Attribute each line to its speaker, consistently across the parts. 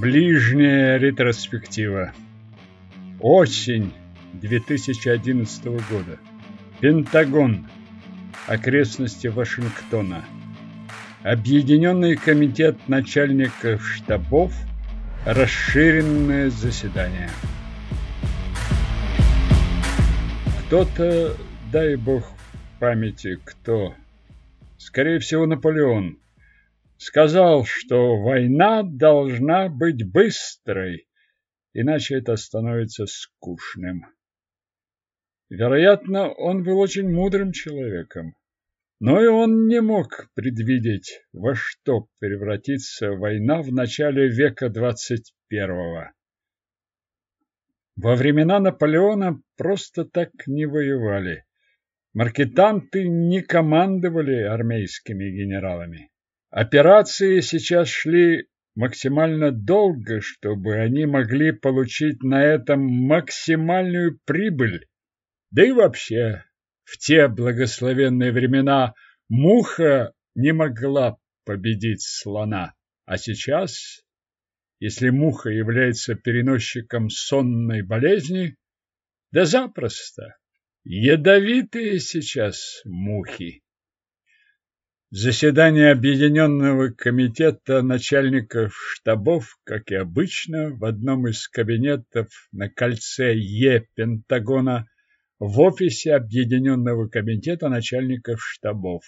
Speaker 1: Ближняя ретроспектива. Осень 2011 года. Пентагон. Окрестности Вашингтона. Объединенный комитет начальников штабов. Расширенное заседание. Кто-то, дай бог памяти, кто, скорее всего, Наполеон, сказал, что война должна быть быстрой, иначе это становится скучным. Вероятно, он был очень мудрым человеком, но и он не мог предвидеть, во что превратится война в начале века двадцать первого. Во времена Наполеона просто так не воевали. Маркетанты не командовали армейскими генералами. Операции сейчас шли максимально долго, чтобы они могли получить на этом максимальную прибыль. Да и вообще, в те благословенные времена муха не могла победить слона. А сейчас, если муха является переносчиком сонной болезни, да запросто. Ядовитые сейчас мухи. Заседание Объединенного комитета начальников штабов, как и обычно, в одном из кабинетов на кольце Е Пентагона в офисе Объединенного комитета начальников штабов.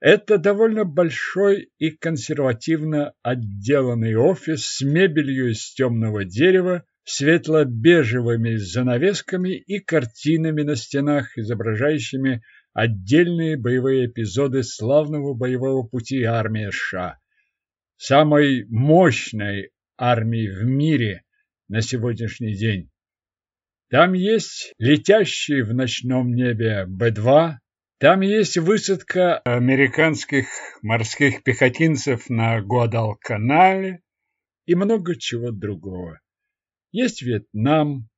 Speaker 1: Это довольно большой и консервативно отделанный офис с мебелью из темного дерева, светло-бежевыми занавесками и картинами на стенах, изображающими отдельные боевые эпизоды славного боевого пути армии США, самой мощной армии в мире на сегодняшний день. Там есть летящий в ночном небе Б-2, там есть высадка американских морских пехотинцев на Гуадалканале и много чего другого. Есть Вьетнам,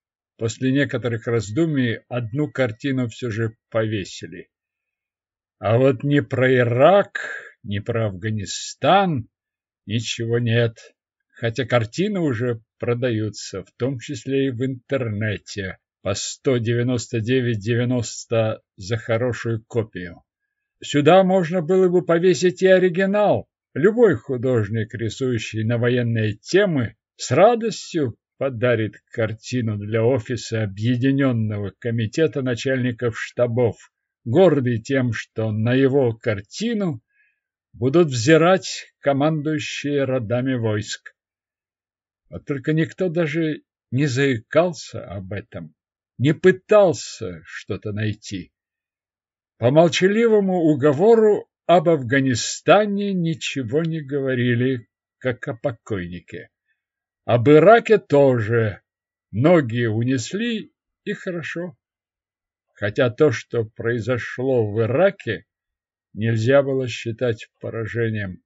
Speaker 1: После некоторых раздумий одну картину все же повесили. А вот ни про Ирак, ни про Афганистан ничего нет, хотя картины уже продаются, в том числе и в интернете, по 199,90 за хорошую копию. Сюда можно было бы повесить и оригинал. Любой художник, рисующий на военные темы, с радостью подарит картину для офиса Объединенного комитета начальников штабов, гордый тем, что на его картину будут взирать командующие родами войск. Вот только никто даже не заикался об этом, не пытался что-то найти. По молчаливому уговору об Афганистане ничего не говорили, как о покойнике. Об Ираке тоже. Многие унесли, и хорошо. Хотя то, что произошло в Ираке, нельзя было считать поражением.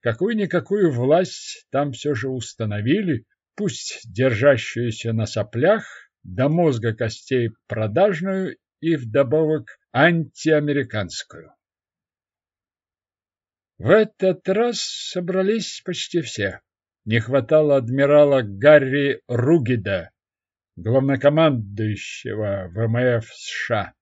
Speaker 1: Какую-никакую власть там все же установили, пусть держащуюся на соплях, до мозга костей продажную и вдобавок антиамериканскую. В этот раз собрались почти все не хватало адмирала Гарри Ругида, главнокомандующего ВМФ США.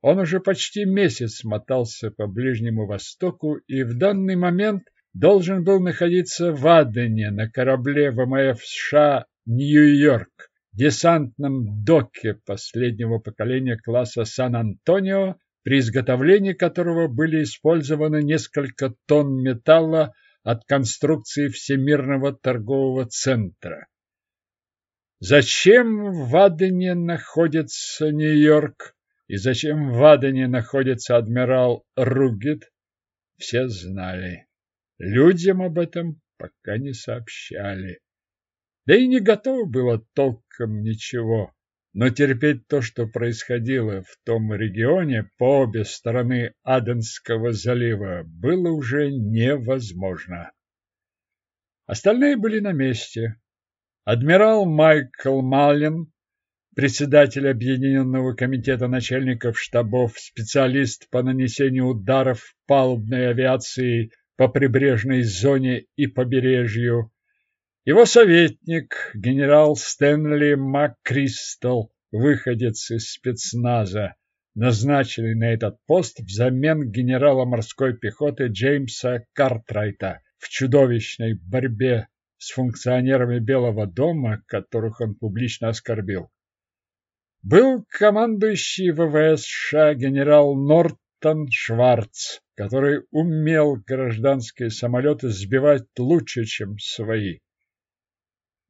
Speaker 1: Он уже почти месяц мотался по Ближнему Востоку и в данный момент должен был находиться в Адене на корабле ВМФ США «Нью-Йорк», десантном доке последнего поколения класса Сан-Антонио, при изготовлении которого были использованы несколько тонн металла от конструкции Всемирного торгового центра. Зачем в Адене находится Нью-Йорк и зачем в Адене находится адмирал Ругет, все знали. Людям об этом пока не сообщали. Да и не готово было толком ничего. Но терпеть то, что происходило в том регионе по обе стороны Аденского залива, было уже невозможно. Остальные были на месте. Адмирал Майкл Маллин, председатель Объединенного комитета начальников штабов, специалист по нанесению ударов палубной авиации по прибрежной зоне и побережью, Его советник, генерал Стэнли МакКристал, выходец из спецназа, назначенный на этот пост взамен генерала морской пехоты Джеймса Картрайта в чудовищной борьбе с функционерами Белого дома, которых он публично оскорбил. Был командующий ВВС США генерал Нортон Шварц, который умел гражданские самолеты сбивать лучше, чем свои.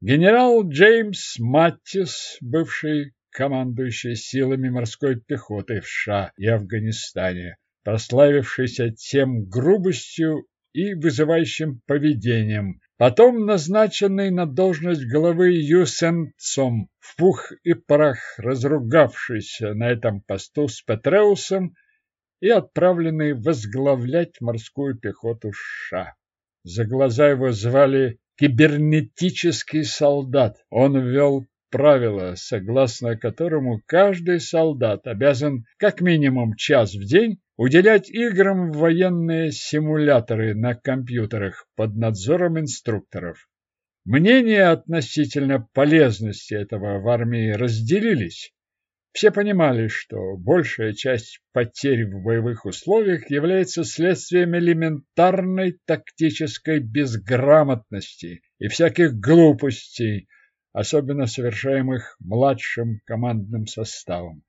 Speaker 1: Генерал Джеймс Маттис, бывший командующий силами морской пехоты в США и Афганистане, прославившийся тем грубостью и вызывающим поведением, потом назначенный на должность главы Юсенцом, в пух и прах разругавшийся на этом посту с Петреусом и отправленный возглавлять морскую пехоту США. За глаза его звали кибернетический солдат. Он ввел правило, согласно которому каждый солдат обязан как минимум час в день уделять играм в военные симуляторы на компьютерах под надзором инструкторов. Мнения относительно полезности этого в армии разделились. Все понимали, что большая часть потерь в боевых условиях является следствием элементарной тактической безграмотности и всяких глупостей, особенно совершаемых младшим командным составом.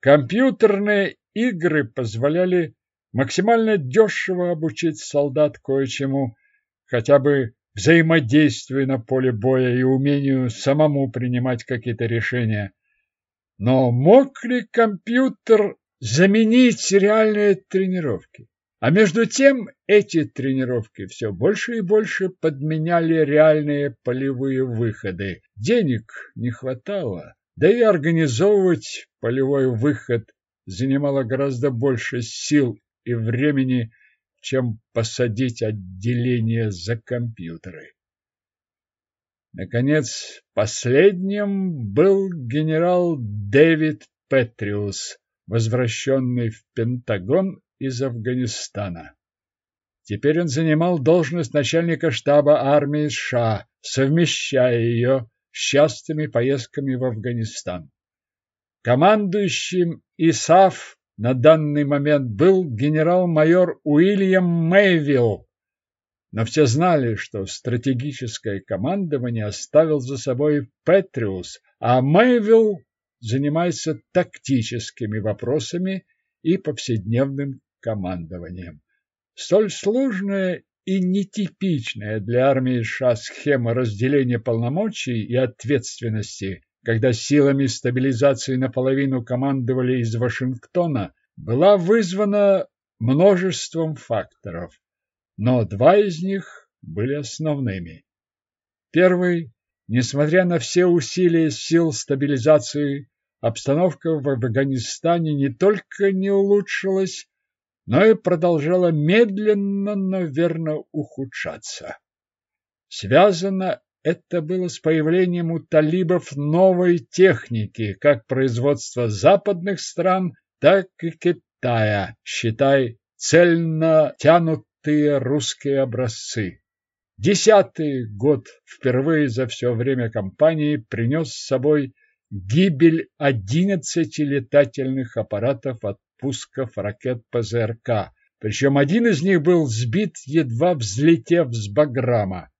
Speaker 1: Компьютерные игры позволяли максимально дешево обучить солдат кое-чему, хотя бы взаимодействию на поле боя и умению самому принимать какие-то решения. Но мог ли компьютер заменить реальные тренировки? А между тем эти тренировки все больше и больше подменяли реальные полевые выходы. Денег не хватало, да и организовывать полевой выход занимало гораздо больше сил и времени, чем посадить отделение за компьютеры. Наконец, последним был генерал Дэвид Петриус, возвращенный в Пентагон из Афганистана. Теперь он занимал должность начальника штаба армии США, совмещая ее с частыми поездками в Афганистан. Командующим ИСАФ на данный момент был генерал-майор Уильям Мэйвилл, но все знали, что стратегическое командование оставил за собой Петриус, а Мэйвилл занимается тактическими вопросами и повседневным командованием. Столь сложная и нетипичная для армии США схема разделения полномочий и ответственности, когда силами стабилизации наполовину командовали из Вашингтона, была вызвана множеством факторов, но два из них были основными. Первый, несмотря на все усилия сил стабилизации, обстановка в Афганистане не только не улучшилась, но и продолжала медленно, но верно ухудшаться. Связано это было с появлением у талибов новой техники, как производства западных стран, так и Китая, считай, цельно тянутые русские образцы. Десятый год впервые за все время кампании принес с собой гибель одиннадцати летательных аппаратов от пусков ракет ПЗРК, причем один из них был сбит, едва взлетев с Баграма.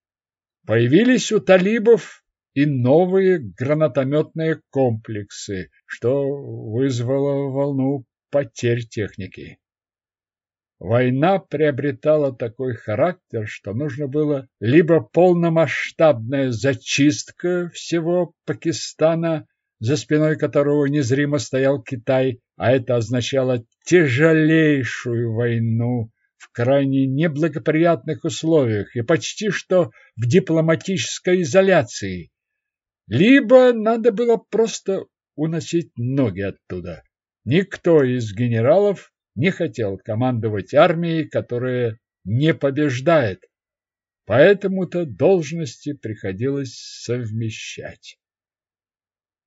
Speaker 1: Появились у талибов и новые гранатометные комплексы, что вызвало волну потерь техники. Война приобретала такой характер, что нужно было либо полномасштабная зачистка всего Пакистана за спиной которого незримо стоял Китай, а это означало тяжелейшую войну в крайне неблагоприятных условиях и почти что в дипломатической изоляции. Либо надо было просто уносить ноги оттуда. Никто из генералов не хотел командовать армией, которая не побеждает. Поэтому-то должности приходилось совмещать.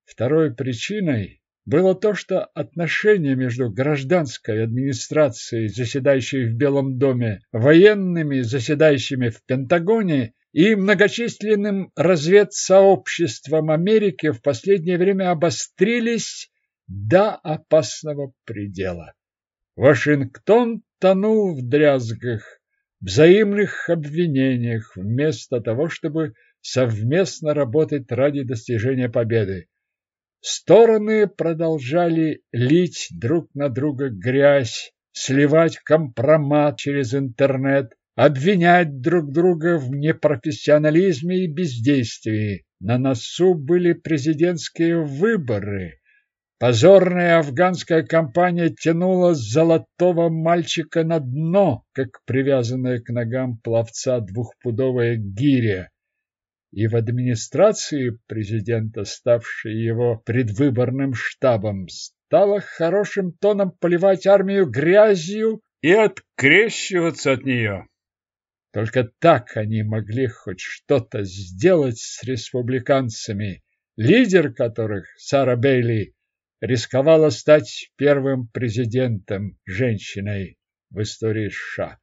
Speaker 1: Второй причиной было то, что отношения между гражданской администрацией, заседающей в Белом доме, военными, заседающими в Пентагоне, и многочисленным разведсообществом Америки в последнее время обострились до опасного предела. Вашингтон тонул в дрязгах, взаимных обвинениях, вместо того, чтобы совместно работать ради достижения победы. Стороны продолжали лить друг на друга грязь, сливать компромат через интернет, обвинять друг друга в непрофессионализме и бездействии. На носу были президентские выборы. Позорная афганская кампания тянула золотого мальчика на дно, как привязанная к ногам пловца двухпудовая гиря. И в администрации президента, ставшей его предвыборным штабом, стало хорошим тоном поливать армию грязью и открещиваться от нее. Только так они могли хоть что-то сделать с республиканцами, лидер которых, Сара Бейли, рисковала стать первым президентом женщиной в истории США.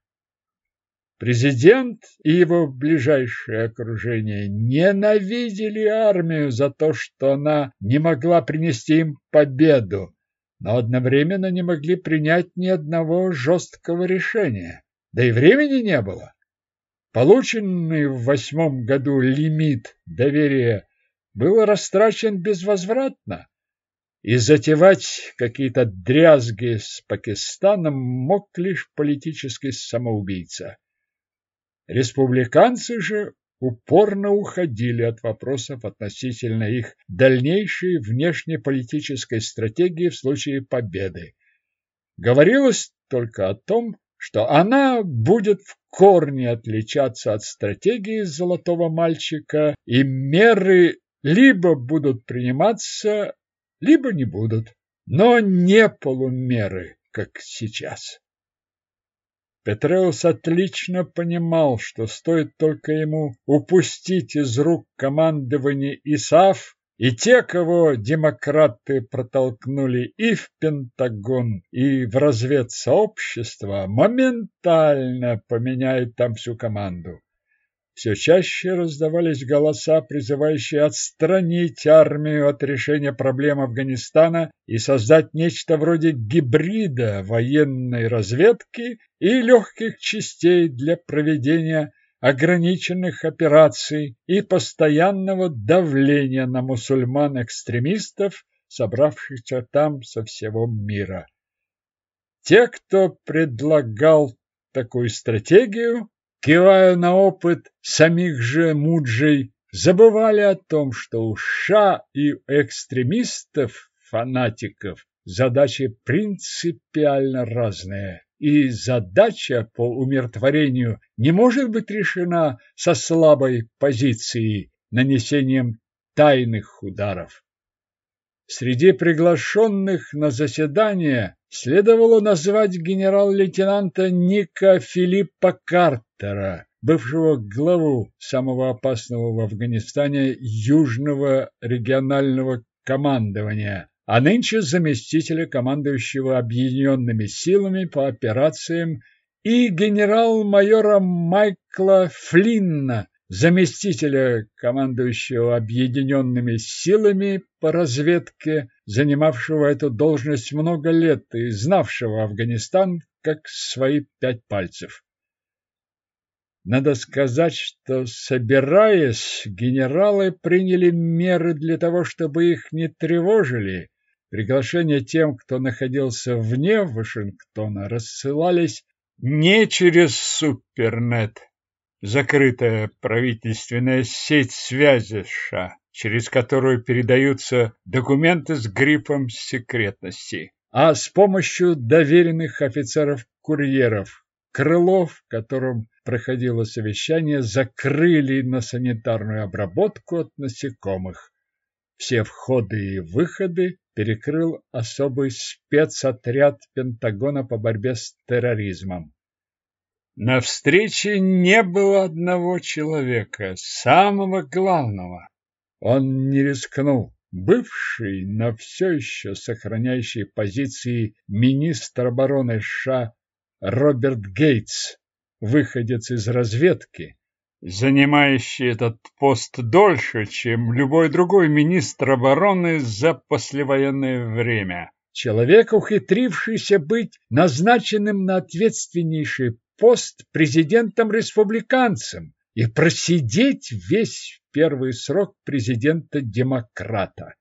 Speaker 1: Президент и его ближайшее окружение ненавидели армию за то, что она не могла принести им победу, но одновременно не могли принять ни одного жесткого решения. Да и времени не было. Полученный в восьмом году лимит доверия был растрачен безвозвратно, и затевать какие-то дрязги с Пакистаном мог лишь политический самоубийца. Республиканцы же упорно уходили от вопросов относительно их дальнейшей внешнеполитической стратегии в случае победы. Говорилось только о том, что она будет в корне отличаться от стратегии золотого мальчика, и меры либо будут приниматься, либо не будут, но не полумеры, как сейчас. Петреус отлично понимал, что стоит только ему упустить из рук командование ИСАФ, и те, кого демократы протолкнули и в Пентагон, и в разведсообщество, моментально поменяют там всю команду. Все чаще раздавались голоса, призывающие отстранить армию от решения проблем Афганистана и создать нечто вроде гибрида военной разведки и легких частей для проведения ограниченных операций и постоянного давления на мусульман-экстремистов, собравшихся там со всего мира. Те, кто предлагал такую стратегию, кивая на опыт самих же Муджей, забывали о том, что у ша и экстремистов, фанатиков, задачи принципиально разные, и задача по умиротворению не может быть решена со слабой позиции, нанесением тайных ударов. Среди приглашенных на заседание следовало назвать генерал-лейтенанта Ника Филиппа Картера, бывшего главу самого опасного в Афганистане Южного регионального командования, а нынче заместителя командующего объединенными силами по операциям и генерал-майора Майкла Флинна, заместителя командующего объединенными силами по разведке, занимавшего эту должность много лет и знавшего Афганистан как свои пять пальцев. Надо сказать, что, собираясь, генералы приняли меры для того, чтобы их не тревожили. Приглашения тем, кто находился вне Вашингтона, рассылались не через супернет, закрытая правительственная сеть связи США, через которую передаются документы с грифом секретности, а с помощью доверенных офицеров-курьеров. Крылов, которым проходило совещание, закрыли на санитарную обработку от насекомых. Все входы и выходы перекрыл особый спецотряд Пентагона по борьбе с терроризмом. На встрече не было одного человека, самого главного. Он не рискнул. Бывший, но все еще сохраняющий позиции министр обороны США Роберт Гейтс, выходец из разведки, занимающий этот пост дольше, чем любой другой министр обороны за послевоенное время. Человек, ухитрившийся быть назначенным на ответственнейший пост президентом-республиканцем и просидеть весь первый срок президента-демократа.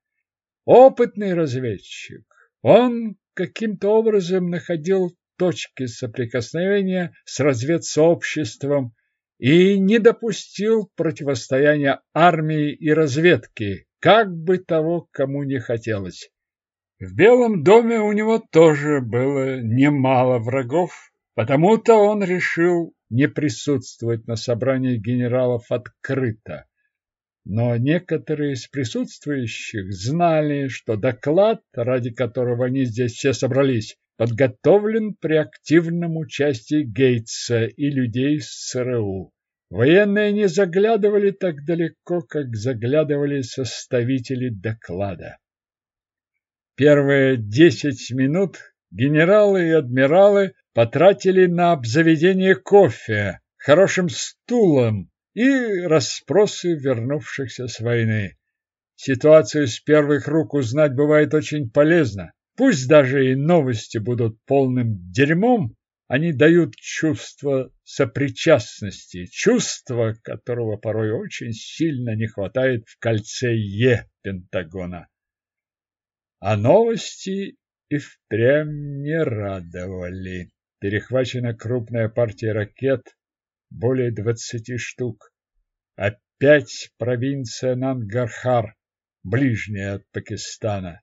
Speaker 1: Опытный разведчик. Он каким-то образом находил точки соприкосновения с разведсообществом и не допустил противостояния армии и разведки, как бы того кому не хотелось. В Белом доме у него тоже было немало врагов, потому-то он решил не присутствовать на собрании генералов открыто. Но некоторые из присутствующих знали, что доклад, ради которого они здесь все собрались, подготовлен при активном участии Гейтса и людей с ЦРУ. Военные не заглядывали так далеко, как заглядывали составители доклада. Первые десять минут генералы и адмиралы потратили на обзаведение кофе, хорошим стулом и расспросы вернувшихся с войны. Ситуацию с первых рук узнать бывает очень полезно. Пусть даже и новости будут полным дерьмом, они дают чувство сопричастности, чувство, которого порой очень сильно не хватает в кольце Е Пентагона. А новости и впрямь не радовали. Перехвачена крупная партия ракет, более двадцати штук. Опять провинция Нангархар, ближняя от Пакистана.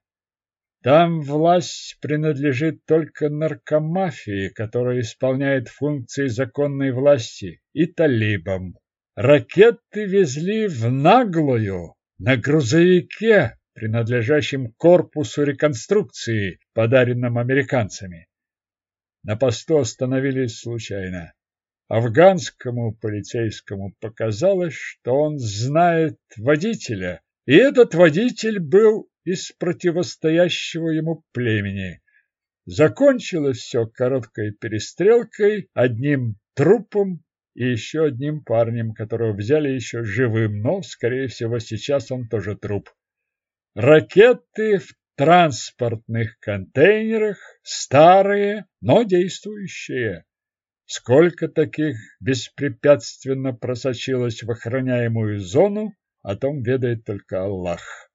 Speaker 1: Там власть принадлежит только наркомафии, которая исполняет функции законной власти, и талибам. Ракеты везли в наглую, на грузовике, принадлежащем корпусу реконструкции, подаренном американцами. На посту остановились случайно. Афганскому полицейскому показалось, что он знает водителя, и этот водитель был из противостоящего ему племени. Закончилось все короткой перестрелкой, одним трупом и еще одним парнем, которого взяли еще живым, но, скорее всего, сейчас он тоже труп. Ракеты в транспортных контейнерах, старые, но действующие. Сколько таких беспрепятственно просочилось в охраняемую зону, о том ведает только Аллах.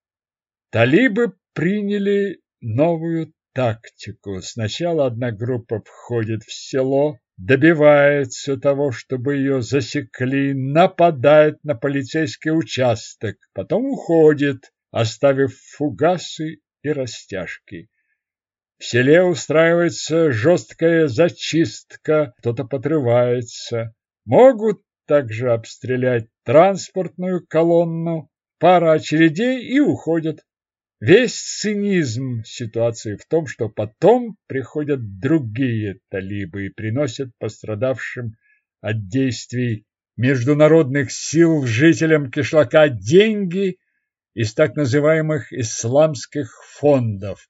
Speaker 1: Талибы приняли новую тактику. Сначала одна группа входит в село, добивается того, чтобы ее засекли, нападает на полицейский участок, потом уходит, оставив фугасы и растяжки. В селе устраивается жесткая зачистка, кто-то подрывается. Могут также обстрелять транспортную колонну, пара очередей и уходят. Весь цинизм ситуации в том, что потом приходят другие талибы и приносят пострадавшим от действий международных сил жителям кишлака деньги из так называемых исламских фондов.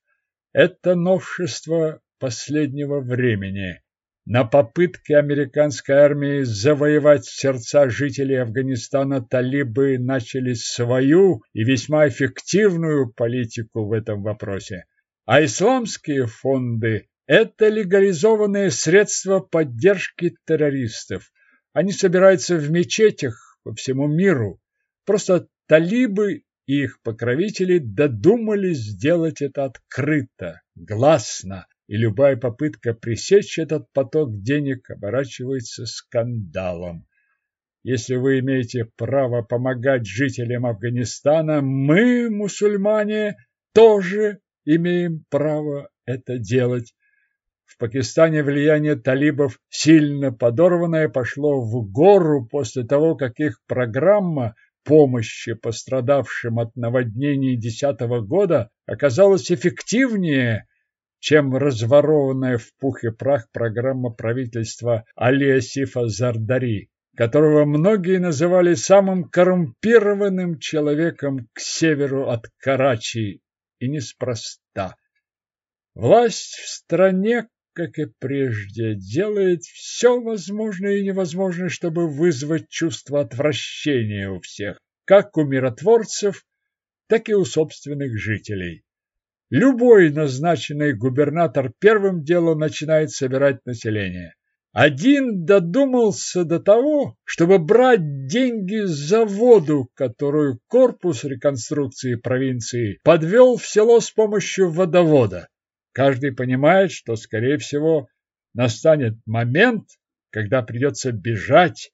Speaker 1: Это новшество последнего времени. На попытке американской армии завоевать сердца жителей Афганистана талибы начали свою и весьма эффективную политику в этом вопросе. А исламские фонды – это легализованные средства поддержки террористов. Они собираются в мечетях по всему миру. Просто талибы и их покровители додумались сделать это открыто, гласно, и любая попытка пресечь этот поток денег оборачивается скандалом. Если вы имеете право помогать жителям Афганистана, мы, мусульмане, тоже имеем право это делать. В Пакистане влияние талибов, сильно подорванное, пошло в гору после того, как их программа помощи пострадавшим от наводнений 2010 года оказалась эффективнее чем разворованная в пух и прах программа правительства Али Сифа Зардари, которого многие называли самым коррумпированным человеком к северу от Карачи, и неспроста. Власть в стране, как и прежде, делает все возможное и невозможное, чтобы вызвать чувство отвращения у всех, как у миротворцев, так и у собственных жителей. Любой назначенный губернатор первым делом начинает собирать население. Один додумался до того, чтобы брать деньги за воду, которую корпус реконструкции провинции подвел в село с помощью водовода. Каждый понимает, что, скорее всего, настанет момент, когда придется бежать,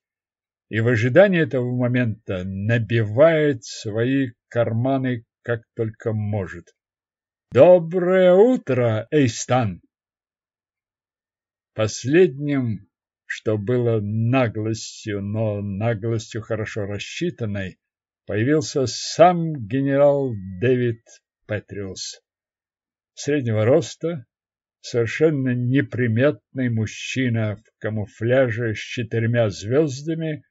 Speaker 1: и в ожидании этого момента набивает свои карманы как только может. Доброе утро, Эйстан! Последним, что было наглостью, но наглостью хорошо рассчитанной, появился сам генерал Дэвид Петриус. Среднего роста, совершенно неприметный мужчина в камуфляже с четырьмя звездами,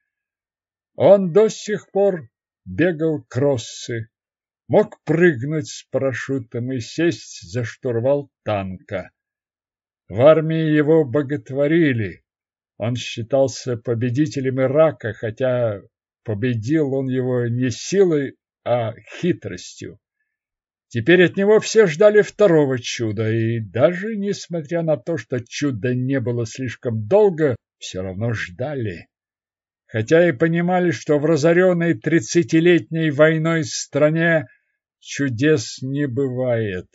Speaker 1: он до сих пор бегал кроссы, мог прыгнуть с парашютом и сесть за штурвал танка. В армии его боготворили. Он считался победителем Ирака, хотя победил он его не силой, а хитростью. Теперь от него все ждали второго чуда, и даже несмотря на то, что чуда не было слишком долго, все равно ждали. Хотя и понимали, что в разоренной тридцатилетней войной стране чудес не бывает.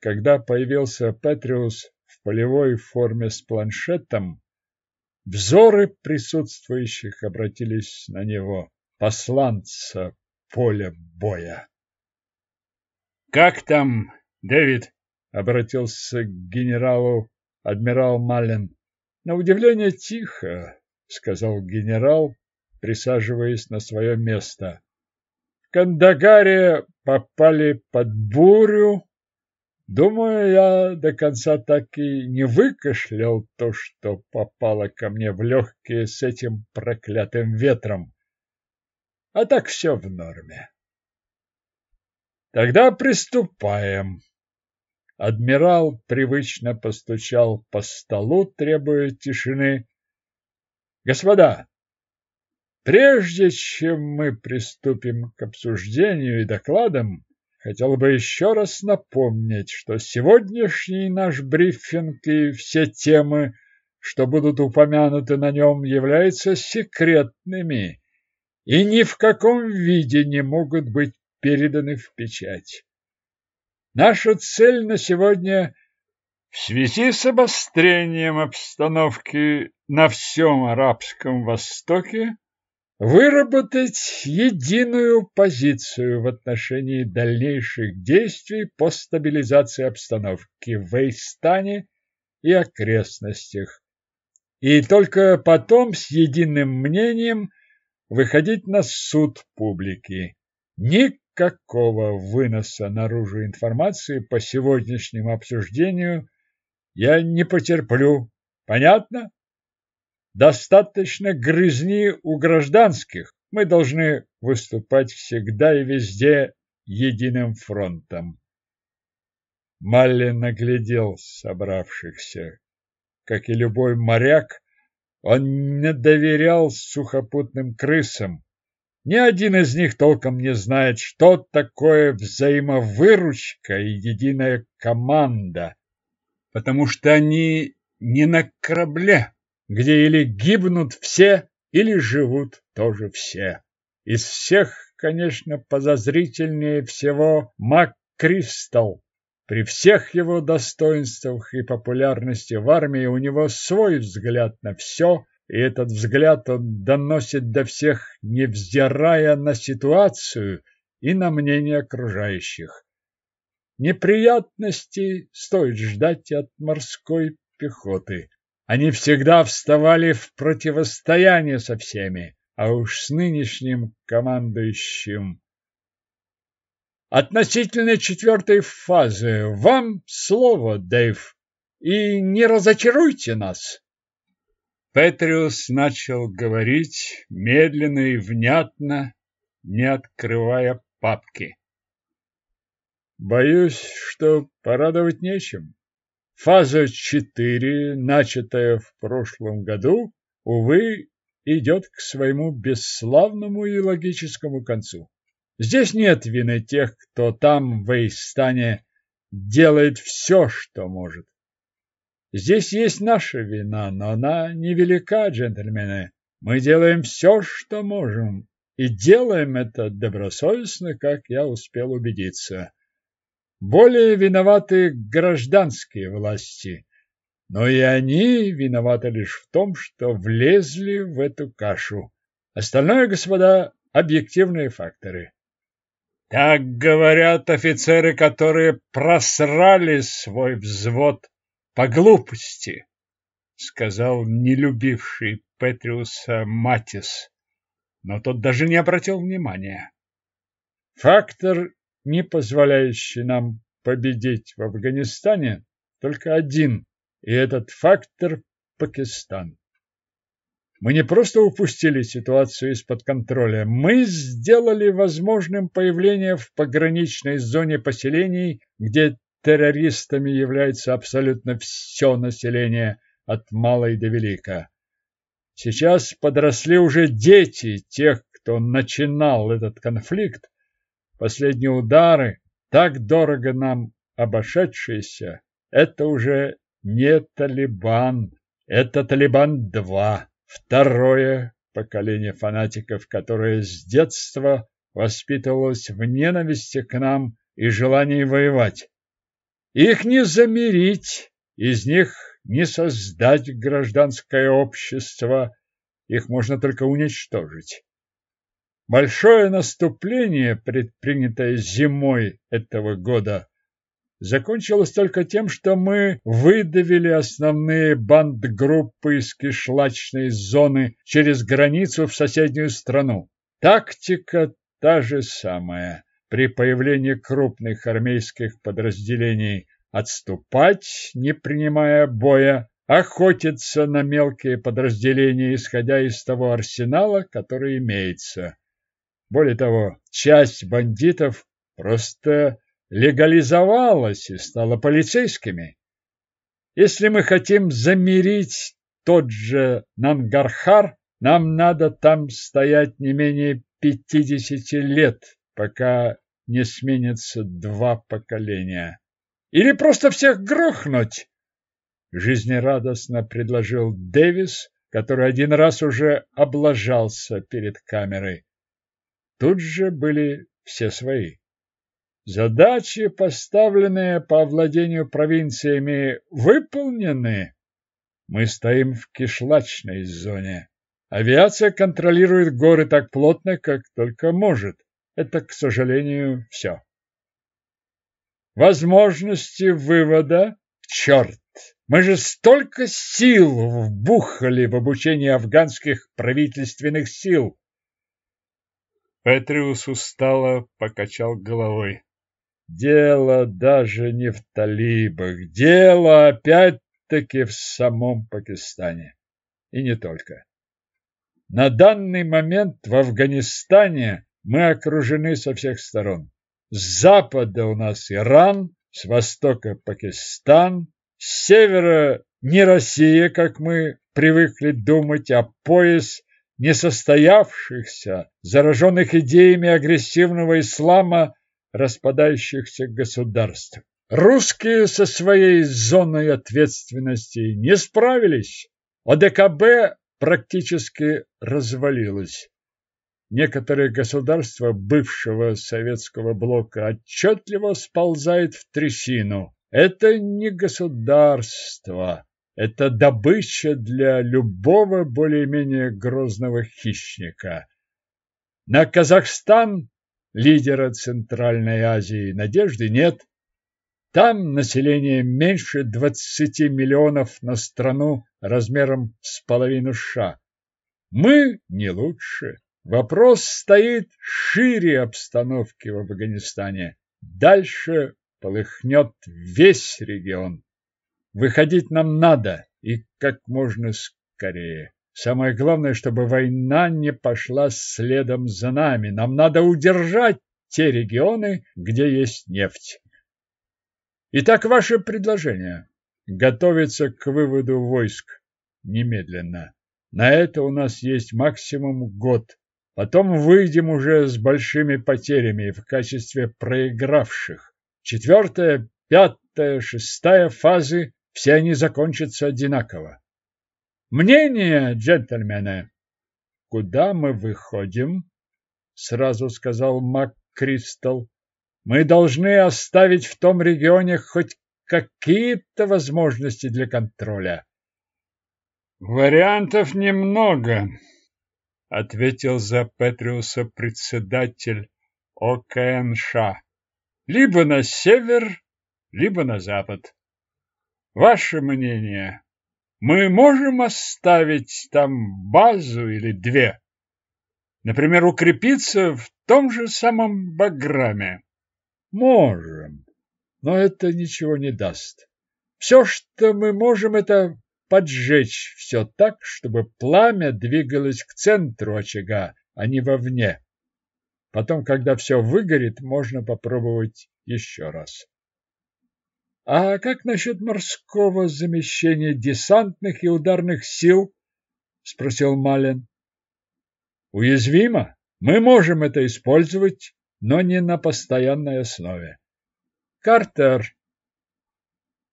Speaker 1: Когда появился Петриус, полевой форме с планшетом, взоры присутствующих обратились на него, посланца поля боя. «Как там, Дэвид?» — обратился к генералу адмирал Маллен. «На удивление тихо», — сказал генерал, присаживаясь на свое место. В Кандагаре попали под бурю, Думаю, я до конца так и не выкашлял то, что попало ко мне в легкие с этим проклятым ветром. А так все в норме. Тогда приступаем. Адмирал привычно постучал по столу, требуя тишины. Господа, прежде чем мы приступим к обсуждению и докладам, Хотел бы еще раз напомнить, что сегодняшний наш брифинг и все темы, что будут упомянуты на нем, являются секретными и ни в каком виде не могут быть переданы в печать. Наша цель на сегодня в связи с обострением обстановки на всем Арабском Востоке выработать единую позицию в отношении дальнейших действий по стабилизации обстановки в Эйстане и окрестностях, и только потом с единым мнением выходить на суд публики. Никакого выноса наружу информации по сегодняшнему обсуждению я не потерплю. Понятно? Достаточно грызни у гражданских. Мы должны выступать всегда и везде единым фронтом. Малли наглядел собравшихся. Как и любой моряк, он не доверял сухопутным крысам. Ни один из них толком не знает, что такое взаимовыручка и единая команда, потому что они не на корабле где или гибнут все, или живут тоже все. Из всех, конечно, подозрительнее всего Мак Кристал. При всех его достоинствах и популярности в армии у него свой взгляд на все, и этот взгляд он доносит до всех, невзирая на ситуацию и на мнение окружающих. Неприятностей стоит ждать от морской пехоты. Они всегда вставали в противостояние со всеми, а уж с нынешним командующим. Относительно четвертой фазы вам слово, Дэйв, и не разочаруйте нас. Петриус начал говорить медленно и внятно, не открывая папки. Боюсь, что порадовать нечем. Фаза 4, начатая в прошлом году, увы, идет к своему бесславному и логическому концу. Здесь нет вины тех, кто там, в Эйстане, делает все, что может. Здесь есть наша вина, но она невелика, джентльмены. Мы делаем все, что можем, и делаем это добросовестно, как я успел убедиться. Более виноваты гражданские власти, но и они виноваты лишь в том, что влезли в эту кашу. Остальное, господа, объективные факторы. Так говорят офицеры, которые просрали свой взвод по глупости, сказал не любивший Петриуса Матис, но тот даже не обратил внимания. Фактор не позволяющий нам победить в Афганистане, только один, и этот фактор – Пакистан. Мы не просто упустили ситуацию из-под контроля, мы сделали возможным появление в пограничной зоне поселений, где террористами является абсолютно все население от малой до велика. Сейчас подросли уже дети тех, кто начинал этот конфликт, Последние удары, так дорого нам обошедшиеся, это уже не Талибан, это Талибан-2, второе поколение фанатиков, которое с детства воспитывалось в ненависти к нам и желании воевать. Их не замирить, из них не создать гражданское общество, их можно только уничтожить. Большое наступление, предпринятое зимой этого года, закончилось только тем, что мы выдавили основные бандгруппы из кишлачной зоны через границу в соседнюю страну. Тактика та же самая. При появлении крупных армейских подразделений отступать, не принимая боя, охотиться на мелкие подразделения, исходя из того арсенала, который имеется. Более того, часть бандитов просто легализовалась и стала полицейскими. Если мы хотим замерить тот же Нангархар, нам надо там стоять не менее пятидесяти лет, пока не сменится два поколения. Или просто всех грохнуть, жизнерадостно предложил Дэвис, который один раз уже облажался перед камерой. Тут же были все свои. Задачи, поставленные по овладению провинциями, выполнены. Мы стоим в кишлачной зоне. Авиация контролирует горы так плотно, как только может. Это, к сожалению, все. Возможности вывода – черт! Мы же столько сил вбухали в обучение афганских правительственных сил. Петриус устало покачал головой. Дело даже не в талибах, дело опять-таки в самом Пакистане. И не только. На данный момент в Афганистане мы окружены со всех сторон. С запада у нас Иран, с востока Пакистан, с севера не Россия, как мы привыкли думать, а пояс несостоявшихся, зараженных идеями агрессивного ислама, распадающихся государств. Русские со своей зоной ответственности не справились. ОДКБ практически развалилось. Некоторые государства бывшего советского блока отчетливо сползают в трясину. Это не государство, это добыча для любого более-менее грозного хищника. На Казахстан, лидера Центральной Азии, надежды нет. Там население меньше 20 миллионов на страну размером с половину США. Мы не лучше. Вопрос стоит шире обстановки в Афганистане. Дальше полыхнет весь регион. Выходить нам надо, и как можно скорее. Самое главное, чтобы война не пошла следом за нами. Нам надо удержать те регионы, где есть нефть. Итак, ваше предложение. готовиться к выводу войск немедленно. На это у нас есть максимум год. Потом выйдем уже с большими потерями в качестве проигравших. Четвертая, пятая, шестая фазы – все они закончатся одинаково. Мнение, джентльмены. Куда мы выходим? Сразу сказал Мак Кристал. Мы должны оставить в том регионе хоть какие-то возможности для контроля. Вариантов немного, ответил за Петриуса председатель ОКНШ. Либо на север, либо на запад. Ваше мнение? Мы можем оставить там базу или две? Например, укрепиться в том же самом Баграме? Можем, но это ничего не даст. Все, что мы можем, это поджечь все так, чтобы пламя двигалось к центру очага, а не вовне. Потом, когда все выгорит, можно попробовать еще раз. А как насчет морского замещения десантных и ударных сил? спросил Малин. Уязвимо. Мы можем это использовать, но не на постоянной основе. Картер.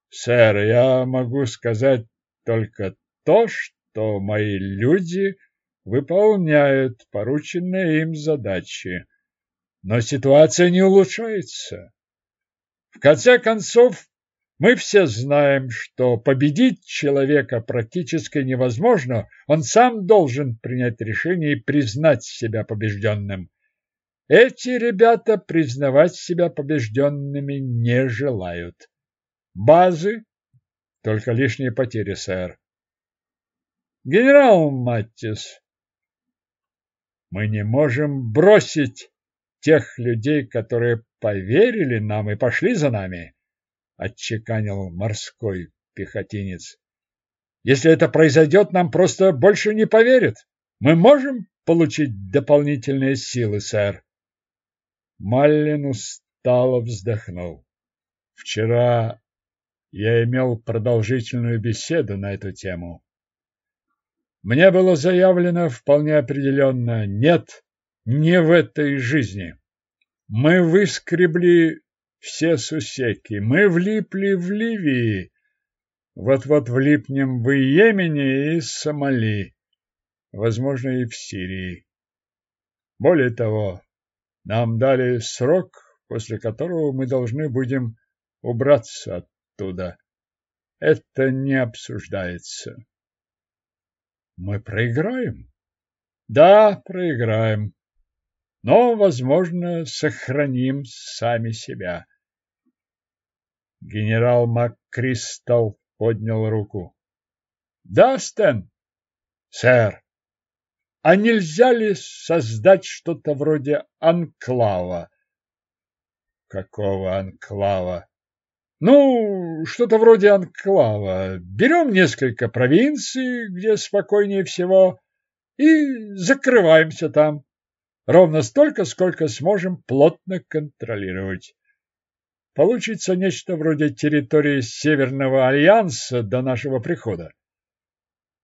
Speaker 1: Сэр, я могу сказать только то, что мои люди выполняют порученные им задачи. Но ситуация не улучшается. В конце концов, мы все знаем, что победить человека практически невозможно, он сам должен принять решение и признать себя побежденным. Эти ребята признавать себя побежденными не желают. Базы только лишние потери, сэр. Генерал Маттис, мы не можем бросить тех людей, которые поверили нам и пошли за нами, отчеканил морской пехотинец. Если это произойдет, нам просто больше не поверят. Мы можем получить дополнительные силы, сэр. Маллин устало вздохнул. Вчера я имел продолжительную беседу на эту тему. Мне было заявлено вполне определенно «нет, не в этой жизни». Мы выскребли все сусеки, мы влипли в Ливии, вот-вот влипнем в Йемене и Сомали, возможно, и в Сирии. Более того, нам дали срок, после которого мы должны будем убраться от оттуда. Это не обсуждается. Мы проиграем? Да, проиграем. Но, возможно, сохраним сами себя. Генерал МакКристал поднял руку. Да, Стэн. Сэр. А нельзя ли создать что-то вроде анклава? Какого анклава? Ну, что-то вроде анклава. Берем несколько провинций, где спокойнее всего, и закрываемся там. Ровно столько, сколько сможем плотно контролировать. Получится нечто вроде территории Северного Альянса до нашего прихода.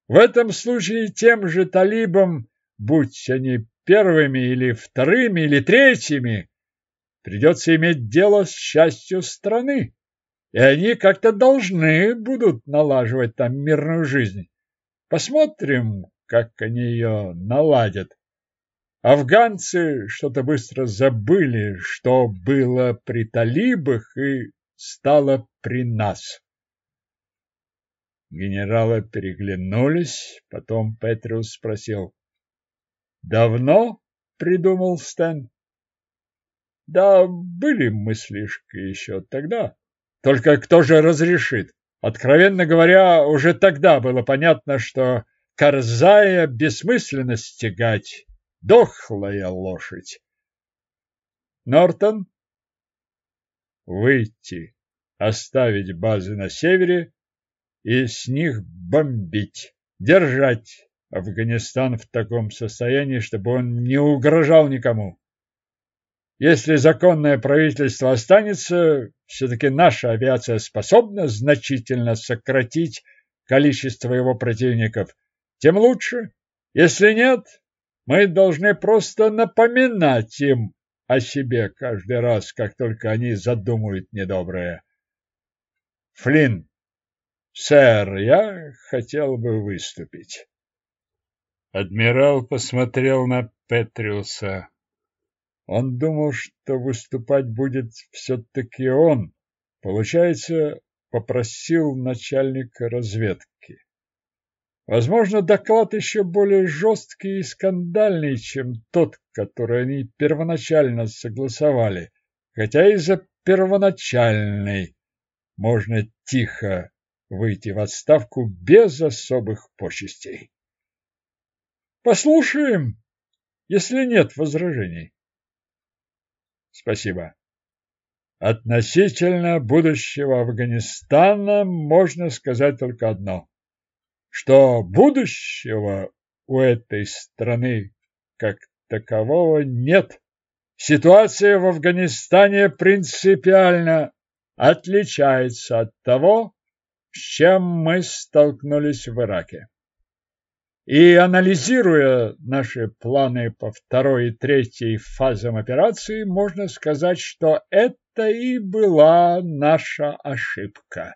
Speaker 1: В этом случае тем же талибам, будь они первыми или вторыми или третьими, придется иметь дело с частью страны и они как-то должны будут налаживать там мирную жизнь. Посмотрим, как они ее наладят. Афганцы что-то быстро забыли, что было при талибах и стало при нас. Генералы переглянулись, потом Петриус спросил. «Давно?» — придумал Стэн. «Да, были мыслишки еще тогда». Только кто же разрешит? Откровенно говоря, уже тогда было понятно, что Карзая бессмысленно стегать. Дохлая лошадь. Нортон? Выйти, оставить базы на севере и с них бомбить, держать Афганистан в таком состоянии, чтобы он не угрожал никому. Если законное правительство останется, все-таки наша авиация способна значительно сократить количество его противников, тем лучше. Если нет, мы должны просто напоминать им о себе каждый раз, как только они задумают недоброе. Флинн, сэр, я хотел бы выступить. Адмирал посмотрел на Петриуса. Он думал, что выступать будет все-таки он. Получается, попросил начальника разведки. Возможно, доклад еще более жесткий и скандальный, чем тот, который они первоначально согласовали. Хотя и за первоначальный можно тихо выйти в отставку без особых почестей. Послушаем, если нет возражений. Спасибо. Относительно будущего Афганистана можно сказать только одно, что будущего у этой страны как такового нет. Ситуация в Афганистане принципиально отличается от того, с чем мы столкнулись в Ираке. И анализируя наши планы по второй и третьей фазам операции, можно сказать, что это и была наша ошибка.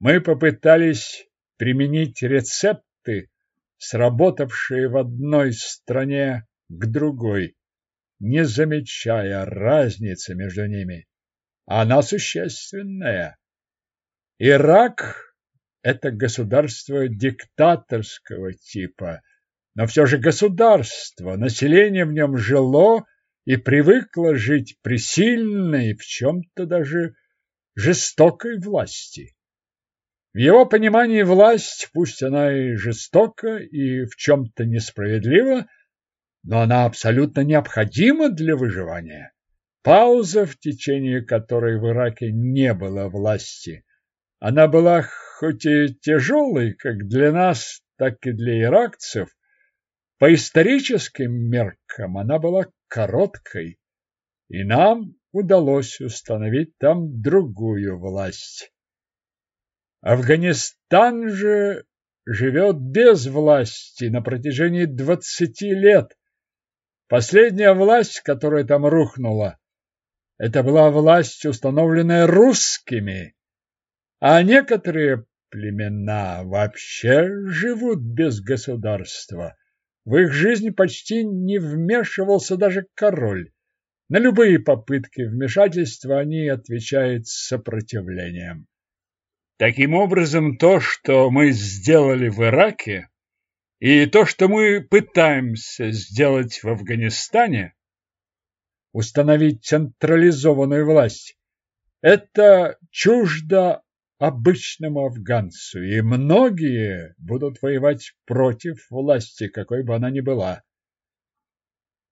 Speaker 1: Мы попытались применить рецепты, сработавшие в одной стране к другой, не замечая разницы между ними. Она существенная. Ирак это государство диктаторского типа, но все же государство, население в нем жило и привыкло жить при сильной, в чем-то даже жестокой власти. В его понимании власть, пусть она и жестока, и в чем-то несправедлива, но она абсолютно необходима для выживания. Пауза, в течение которой в Ираке не было власти, она была хоть и тяжелый как для нас, так и для иракцев, по историческим меркам она была короткой, и нам удалось установить там другую власть. Афганистан же живет без власти на протяжении двадцати лет. Последняя власть, которая там рухнула, это была власть, установленная русскими, а некоторые племена вообще живут без государства. В их жизнь почти не вмешивался даже король. На любые попытки вмешательства они отвечают сопротивлением. Таким образом, то, что мы сделали в Ираке, и то, что мы пытаемся сделать в Афганистане, установить централизованную власть, это чуждо обычному афганцу, и многие будут воевать против власти, какой бы она ни была.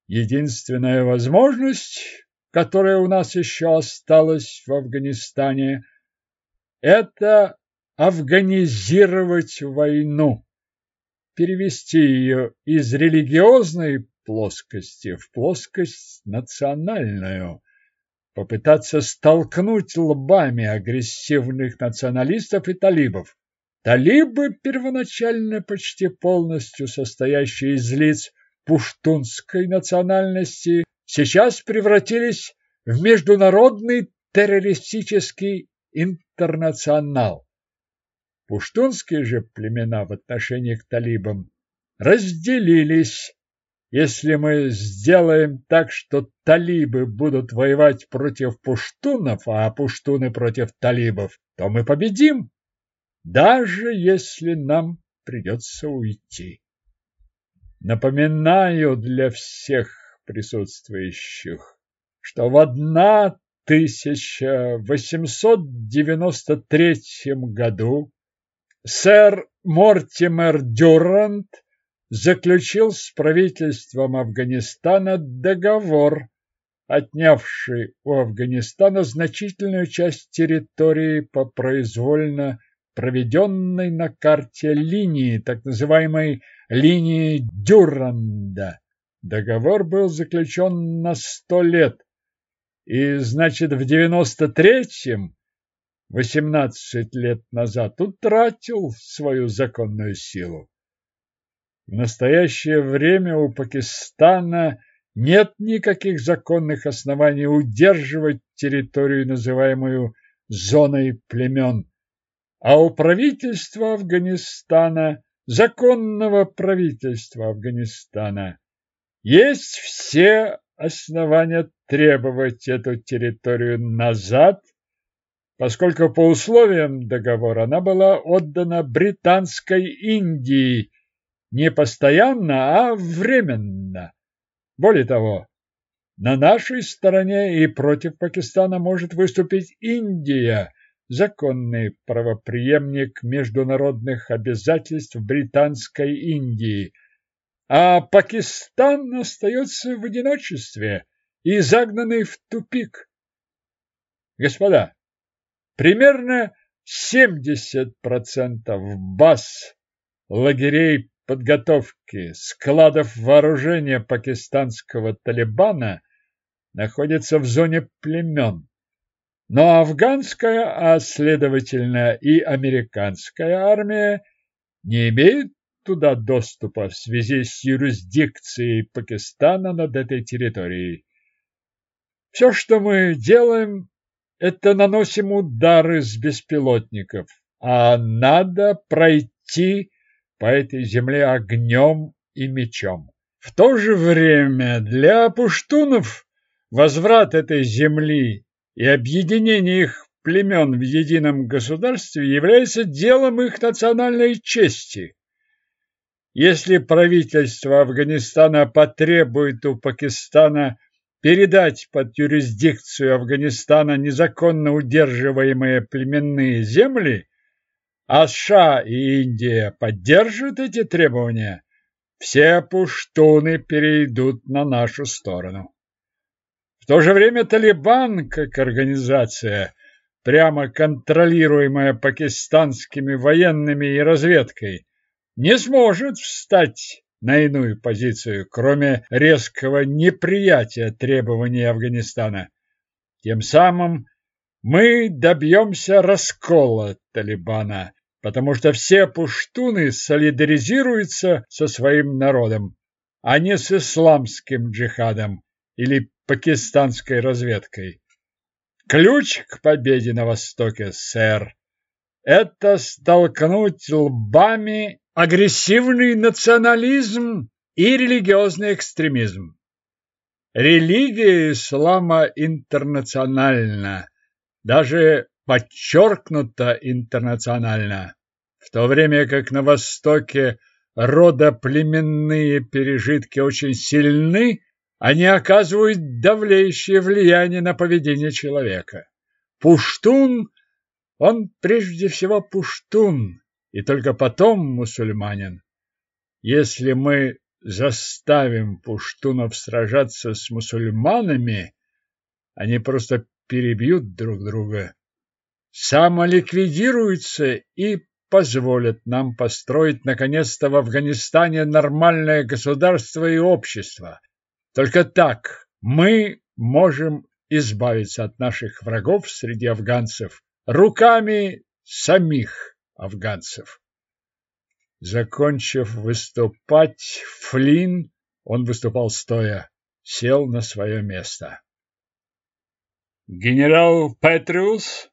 Speaker 1: Единственная возможность, которая у нас еще осталась в Афганистане, это афганизировать войну, перевести ее из религиозной плоскости в плоскость национальную, попытаться столкнуть лбами агрессивных националистов и талибов. Талибы, первоначально почти полностью состоящие из лиц пуштунской национальности, сейчас превратились в международный террористический интернационал. Пуштунские же племена в отношении к талибам разделились если мы сделаем так, что талибы будут воевать против пуштунов, а пуштуны против талибов, то мы победим, даже если нам придется уйти. Напоминаю для всех присутствующих, что в 1893 году сэр Мортимер Дюрант заключил с правительством Афганистана договор, отнявший у Афганистана значительную часть территории по произвольно проведенной на карте линии, так называемой линии Дюранда. договор был заключен на сто лет, и, значит, в девяносто третьем, восемнадцать лет назад, утратил свою законную силу. В настоящее время у Пакистана нет никаких законных оснований удерживать территорию, называемую зоной племен, а у правительства Афганистана, законного правительства Афганистана, есть все основания требовать эту территорию назад, поскольку по условиям договора она была отдана Британской Индии не постоянно, а временно. Более того, на нашей стороне и против Пакистана может выступить Индия, законный правопреемник международных обязательств Британской Индии, а Пакистан остается в одиночестве и загнанный в тупик. Господа, примерно 70% баз, лагерей подготовки складов вооружения пакистанского Талибана находится в зоне племен. Но афганская, а следовательно и американская армия не имеют туда доступа в связи с юрисдикцией Пакистана над этой территорией. Все, что мы делаем, это наносим удары с беспилотников, а надо пройти по этой земле огнем и мечом. В то же время для пуштунов возврат этой земли и объединение их племен в едином государстве является делом их национальной чести. Если правительство Афганистана потребует у Пакистана передать под юрисдикцию Афганистана незаконно удерживаемые племенные земли, а США и Индия поддержат эти требования, все пуштуны перейдут на нашу сторону. В то же время Талибан, как организация, прямо контролируемая пакистанскими военными и разведкой, не сможет встать на иную позицию, кроме резкого неприятия требований Афганистана. Тем самым мы добьемся раскола Талибана, потому что все пуштуны солидаризируются со своим народом, а не с исламским джихадом или пакистанской разведкой. Ключ к победе на Востоке, сэр, это столкнуть лбами агрессивный национализм и религиозный экстремизм. Религия ислама интернациональна, даже подчеркнуто интернационально, в то время как на Востоке родоплеменные пережитки очень сильны, они оказывают давлеющее влияние на поведение человека. Пуштун, он прежде всего пуштун, и только потом мусульманин. Если мы заставим пуштунов сражаться с мусульманами, они просто перебьют друг друга самоликвидируются и позволят нам построить наконец-то в Афганистане нормальное государство и общество. Только так мы можем избавиться от наших врагов среди афганцев руками самих афганцев. Закончив выступать, Флинн, он выступал стоя, сел на свое место. Генерал Петриус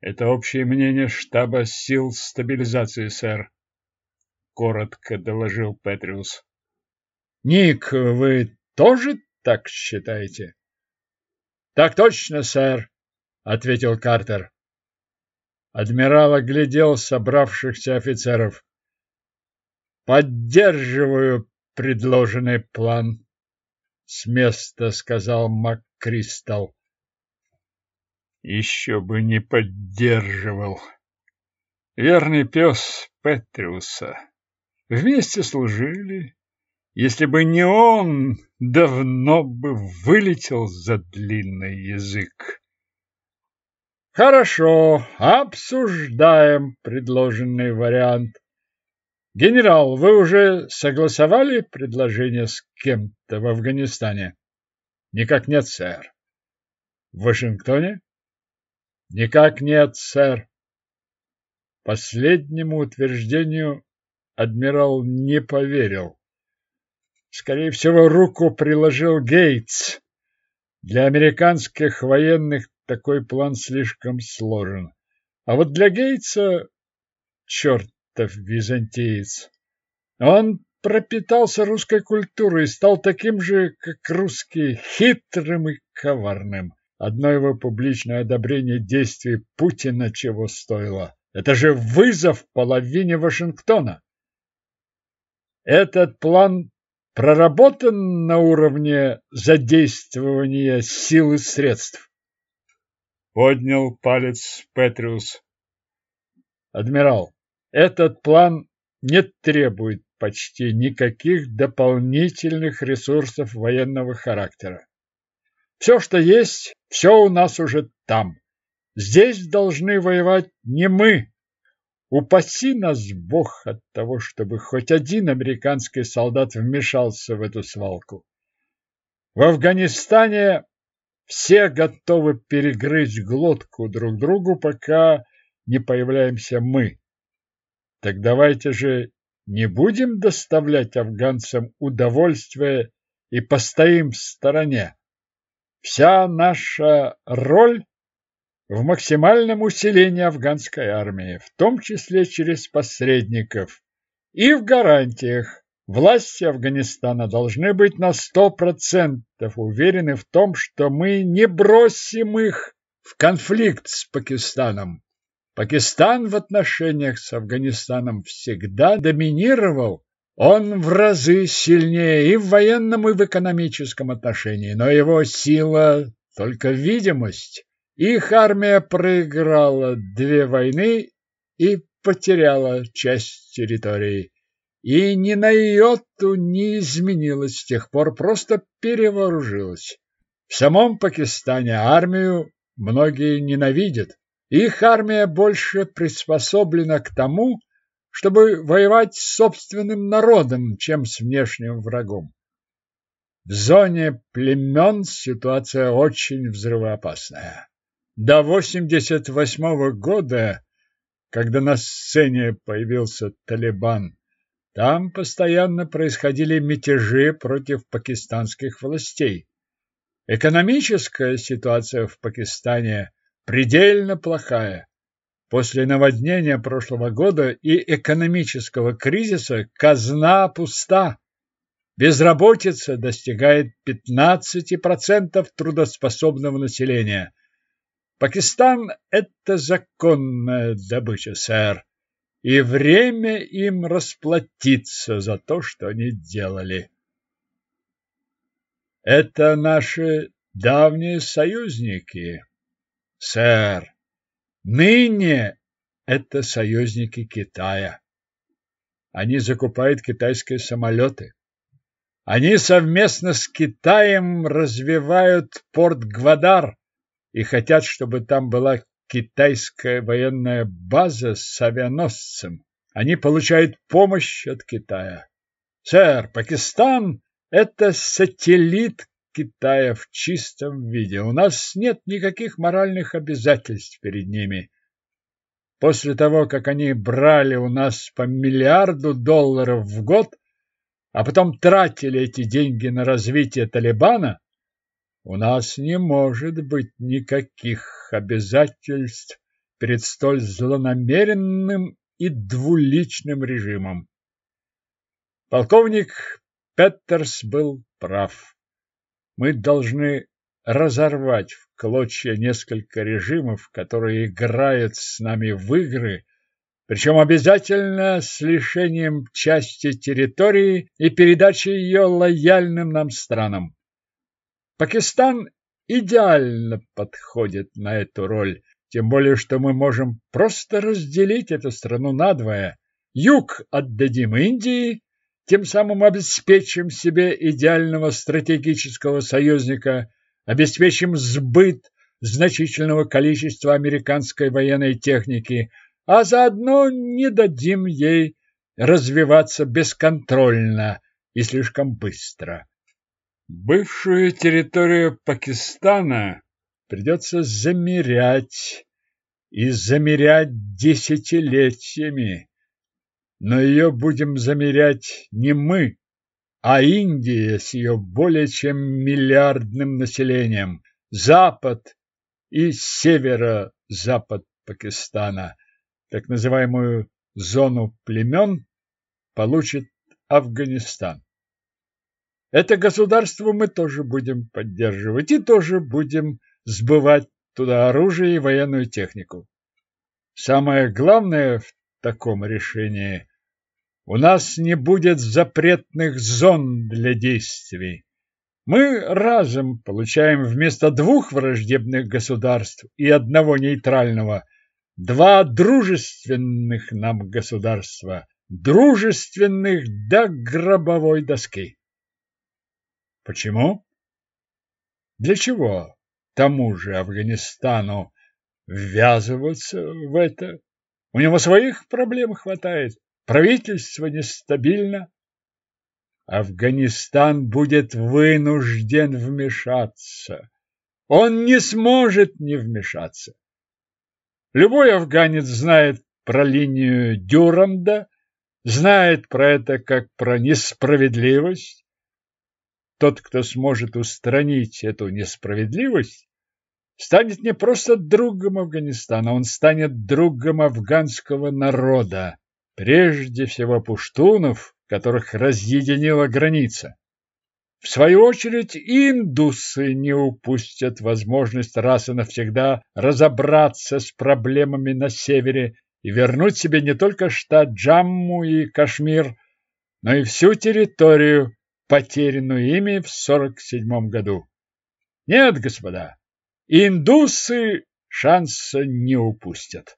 Speaker 1: это общее мнение штаба сил стабилизации, сэр, коротко доложил Петриус. Ник, вы тоже так считаете? Так точно, сэр, ответил Картер. Адмирал оглядел собравшихся офицеров. Поддерживаю предложенный план, с места сказал МакКристал. Еще бы не поддерживал. Верный пес Петриуса. Вместе служили. Если бы не он, давно бы вылетел за длинный язык. Хорошо, обсуждаем предложенный вариант. Генерал, вы уже согласовали предложение с кем-то в Афганистане? Никак нет, сэр. В Вашингтоне? Никак нет, сэр. Последнему утверждению адмирал не поверил. Скорее всего, руку приложил Гейтс. Для американских военных такой план слишком сложен. А вот для Гейтса черт чертов византиец. Он пропитался русской культурой и стал таким же, как русские, хитрым и коварным. Одно его публичное одобрение действий Путина чего стоило. Это же вызов половине Вашингтона. Этот план проработан на уровне задействования сил и средств. Поднял палец Петриус. Адмирал, этот план не требует почти никаких дополнительных ресурсов военного характера. Все, что есть, все у нас уже там. Здесь должны воевать не мы. Упаси нас Бог от того, чтобы хоть один американский солдат вмешался в эту свалку. В Афганистане все готовы перегрызть глотку друг другу, пока не появляемся мы. Так давайте же не будем доставлять афганцам удовольствие и постоим в стороне. Вся наша роль в максимальном усилении афганской армии, в том числе через посредников, и в гарантиях. Власти Афганистана должны быть на сто процентов уверены в том, что мы не бросим их в конфликт с Пакистаном. Пакистан в отношениях с Афганистаном всегда доминировал. Он в разы сильнее и в военном, и в экономическом отношении, но его сила только видимость. Их армия проиграла две войны и потеряла часть территории. И ни на йоту не изменилась с тех пор, просто перевооружилась. В самом Пакистане армию многие ненавидят. Их армия больше приспособлена к тому, чтобы воевать с собственным народом, чем с внешним врагом. В зоне племен ситуация очень взрывоопасная. До 88 -го года, когда на сцене появился Талибан, там постоянно происходили мятежи против пакистанских властей. Экономическая ситуация в Пакистане предельно плохая. После наводнения прошлого года и экономического кризиса казна пуста. Безработица достигает 15% трудоспособного населения. Пакистан – это законная добыча, сэр, и время им расплатиться за то, что они делали. Это наши давние союзники, Сэр, ныне это союзники Китая. Они закупают китайские самолеты. Они совместно с Китаем развивают порт Гвадар и хотят, чтобы там была китайская военная база с авианосцем. Они получают помощь от Китая. Сэр, Пакистан – это сателлит Китая в чистом виде. У нас нет никаких моральных обязательств перед ними. После того, как они брали у нас по миллиарду долларов в год, а потом тратили эти деньги на развитие Талибана, у нас не может быть никаких обязательств перед столь злонамеренным и двуличным режимом. Полковник Петерс был прав мы должны разорвать в клочья несколько режимов, которые играют с нами в игры, причем обязательно с лишением части территории и передачей ее лояльным нам странам. Пакистан идеально подходит на эту роль, тем более что мы можем просто разделить эту страну надвое. Юг отдадим Индии, тем самым обеспечим себе идеального стратегического союзника, обеспечим сбыт значительного количества американской военной техники, а заодно не дадим ей развиваться бесконтрольно и слишком быстро. Бывшую территорию Пакистана придется замерять и замерять десятилетиями. Но ее будем замерять не мы, а Индия с ее более чем миллиардным населением, Запад и северо-запад Пакистана, так называемую зону племен, получит Афганистан. Это государство мы тоже будем поддерживать и тоже будем сбывать туда оружие и военную технику. Самое главное в таком решении – у нас не будет запретных зон для действий. Мы разом получаем вместо двух враждебных государств и одного нейтрального два дружественных нам государства, дружественных до гробовой доски. Почему? Для чего тому же Афганистану ввязываться в это? У него своих проблем хватает. Правительство нестабильно. Афганистан будет вынужден вмешаться. Он не сможет не вмешаться. Любой афганец знает про линию Дюранда, знает про это как про несправедливость. Тот, кто сможет устранить эту несправедливость, станет не просто другом Афганистана, он станет другом афганского народа, прежде всего пуштунов, которых разъединила граница. В свою очередь, индусы не упустят возможность раз и навсегда разобраться с проблемами на севере и вернуть себе не только штат Джамму и Кашмир, но и всю территорию, потерянную ими в 47 году. Нет, господа, индусы шанса не упустят.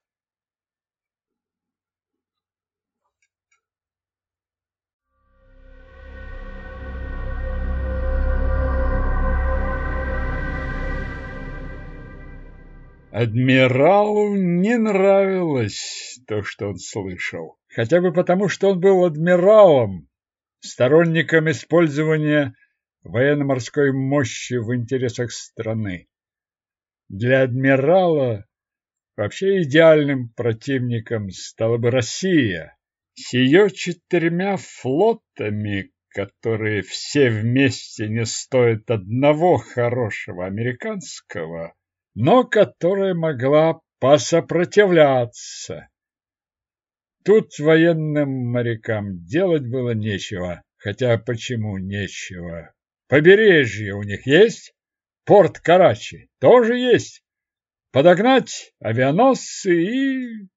Speaker 1: Адмиралу не нравилось то, что он слышал, хотя бы потому, что он был адмиралом, сторонником использования военно-морской мощи в интересах страны. Для адмирала вообще идеальным противником стала бы Россия с ее четырьмя флотами, которые все вместе не стоят одного хорошего американского но которая могла посопротивляться. Тут военным морякам делать было нечего, хотя почему нечего? Побережье у них есть, порт Карачи тоже есть. Подогнать авианосцы и...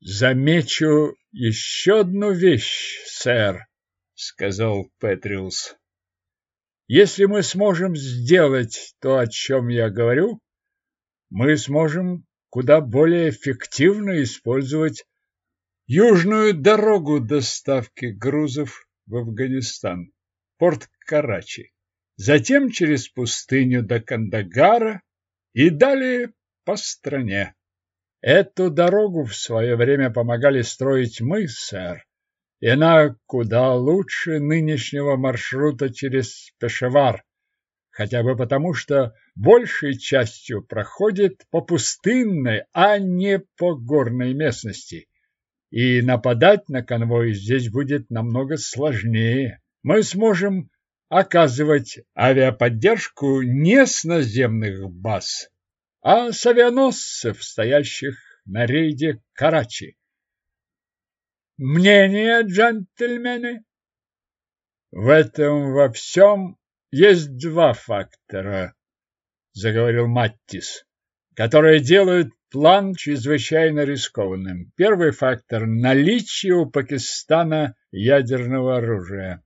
Speaker 1: Замечу еще одну вещь, сэр, сказал Петриус. Если мы сможем сделать то, о чем я говорю, мы сможем куда более эффективно использовать южную дорогу доставки грузов в Афганистан, порт Карачи, затем через пустыню до Кандагара и далее по стране. Эту дорогу в свое время помогали строить мы, сэр, и она куда лучше нынешнего маршрута через Пешавар, хотя бы потому, что большей частью проходит по пустынной, а не по горной местности. И нападать на конвой здесь будет намного сложнее. Мы сможем оказывать авиаподдержку не с наземных баз, а с авианосцев, стоящих на рейде Карачи. Мнение, джентльмены? В этом во всем есть два фактора, заговорил Маттис, которые делают план чрезвычайно рискованным. Первый фактор – наличие у Пакистана ядерного оружия.